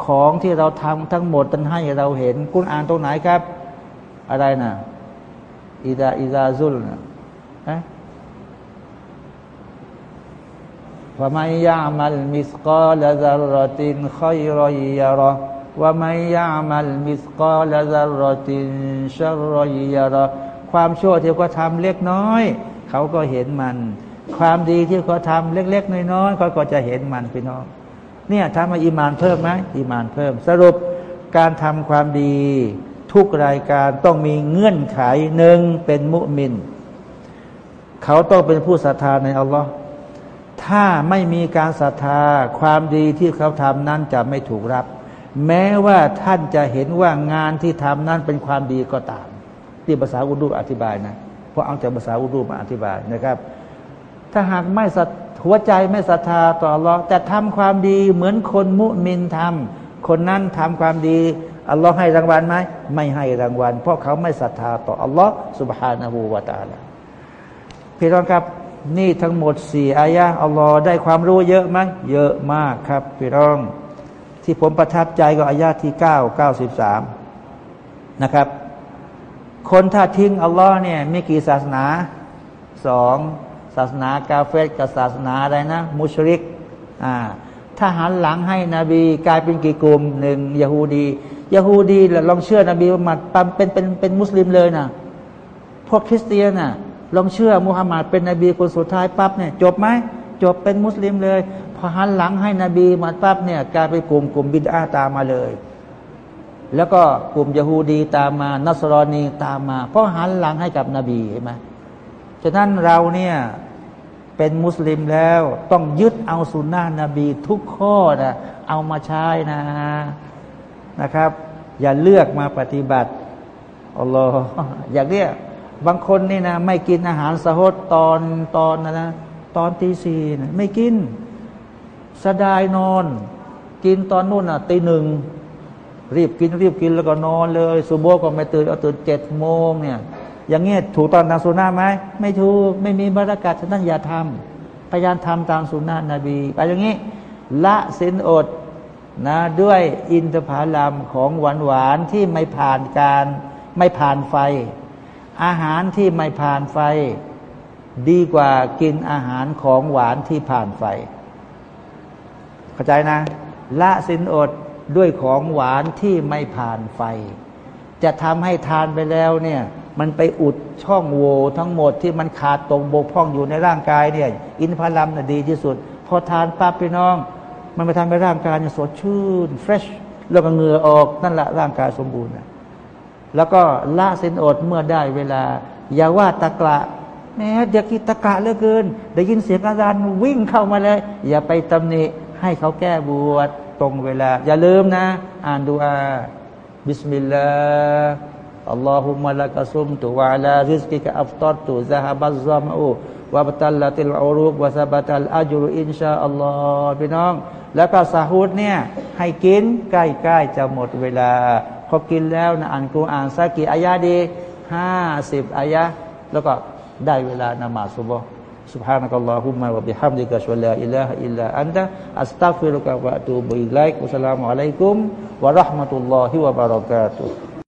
ของที่เราทำทั้งหมดนั้นให้เราเห็น คุณอ่านตรงไหนครับ อะไรนะอิดาอิดาซุลนะว่าไม่ยามัลมิสกาลซารตินขอยรอยาระว่าไม่ยามัลมิสกาลซารตินชรอยาระความชั่วที่เขาทำเล็กน้อย เขาก็เห็นมัน ความดีที่เขาทำเล็ก ๆ น้อยๆเขาก็จะเห็นมันพี่น้อง เนี่ยทำให้อิมานเพิ่มไหมอิมานเพิ่ม สรุปการทำความดี ทุกรายการต้องมีเงื่อนไขหนึ่งเป็นมุมิน เขาต้องเป็นผู้ศรัทธาในอัลลอฮ์ถ้าไม่มีการศรัทธาความดีที่เขาทำนั้นจะไม่ถูกรับ แม้ว่าท่านจะเห็นว่างานที่ทำนั้นเป็นความดีก็ตาม ที่ภาษาอุดูอธิบายนะเพราะเอาจากภาษาอุดูมาอธิบายนะครับ ถ้าหากไม่สัต หัวใจไม่ศรัทธาต่ออัลลอฮ์แต่ทำความดีเหมือนคนมุมินทำคนนั้นทำความดีอัลลอฮ์ให้รางวัลไหมไม่ให้รางวัล เพราะเขาไม่ศรัทธาต่ออัลลอฮ์สุบฮานาหูวาตาละพี่น้องครับนี่ทั้งหมดสี่อายะอัลลอฮ์ได้ความรู้เยอะไหมเยอะมากครับพี่น้อง ที่ผมประทับใจก็อายะที่เก้าเก้าสิบสามนะครับ คนถ้าทิ้งอัลลอฮ์เนี่ยมีกี่ศาสนาสอง ศาสนากาเฟตกับศาสนาอะไรนะ มุชริกอ่าถ้าหันหลังให้นบีกลายเป็นกี่กลุ่มหนึ่งยาฮูดียาฮูดีลองเชื่อนบีมุฮัมมัดเป็นเป็นเป็นมุสลิมเลยนะพวกคริสเตียนน่ะลองเชื่อมุฮัมมัดเป็นนบีคนสุดท้ายปั๊บเนี่ยจบไหมจบเป็นมุสลิมเลยพอหันหลังให้นบีมาปั๊บเนี่ยกลายเป็นกลุ่มกลุ่มบิดาตามมาเลย แล้วก็กลุ่มยาฮูดีตามมานัสรอนีตามมา เพราะหันหลังให้กับนบีเห็นไหมฉะนั้นเราเนี่ย เป็นมุสลิมแล้วต้องยึดเอาสุนนะนบีทุกข้อนะเอามาใช้นะนะครับ อย่าเลือกมาปฏิบัติอัลลอฮ์อย่างเนี้ยบางคนนี่นะไม่กินอาหารสะฮดตอนตอนนะนะตอนตีสี่นะไม่กินสดายนอน กินตอนนู่นอะตีหนึ่งรีบกินรีบกินแล้วก็นอนเลยสุโบก็ไม่ตื่นเอาตื่นเจ็ดโมงเนี่ย อย่างเงี้ยถูกตอนทางสุนนะไหมไม่ถูกไม่มีบรรยากาศฉะนั้นอย่าทำพยายามทำตามสุนนะนบีไปอย่างนี้ละสินอดนะด้วยอินทผลัมของหวานหวานที่ไม่ผ่านการไม่ผ่านไฟ อาหารที่ไม่ผ่านไฟ ดีกว่ากินอาหารของหวานที่ผ่านไฟ เข้าใจนะ ละสินอดด้วยของหวานที่ไม่ผ่านไฟ จะทำให้ทานไปแล้วเนี่ย มันไปอุดช่องโหว่ทั้งหมดที่มันขาดตรงบกพร่องอยู่ในร่างกายเนี่ย อินทผลัมน่ะดีที่สุด พอทานปั๊บพี่น้อง มันไปทำให้ร่างกายสดชื่นเฟรชแล้วก็เหงื่อออกนั่นแหละร่างกายสมบูรณ์แล้วก็ละเส้นอดเมื่อได้เวลา อย่าว่าตะกละแม้เด็กกิตะกะเหลือเกินได้ยินเสียงอาจารย์วิ่งเข้ามาเลย อย่าไปตำหนิให้เขาแก้บวชตรงเวลา อย่าลืมนะ อ่านดูอาบิสมิลลาห์ อัลลอฮุมะลักซุมตุวะลาริสกิกะอัฟตอรตุซะฮะบัซซามอูวะบตัลละติลอูรุกวะซาบตัลอัจรุอินชาอัลลอฮ์พี่น้อง แล้วก็สาฮูดเนี่ยให้กินใกล้ๆจะหมดเวลา พอกินแล้วนะอ่านกุรอานสักกี่อายะดีห้าสิบอายะแล้วก็ได้เวลานมาสุบฮ์ سبحانك اللهم وبحمدك اشهد ان لا اله الا انت استغفرك واتوب اليك والسلام عليكم ورحمه الله وبركاته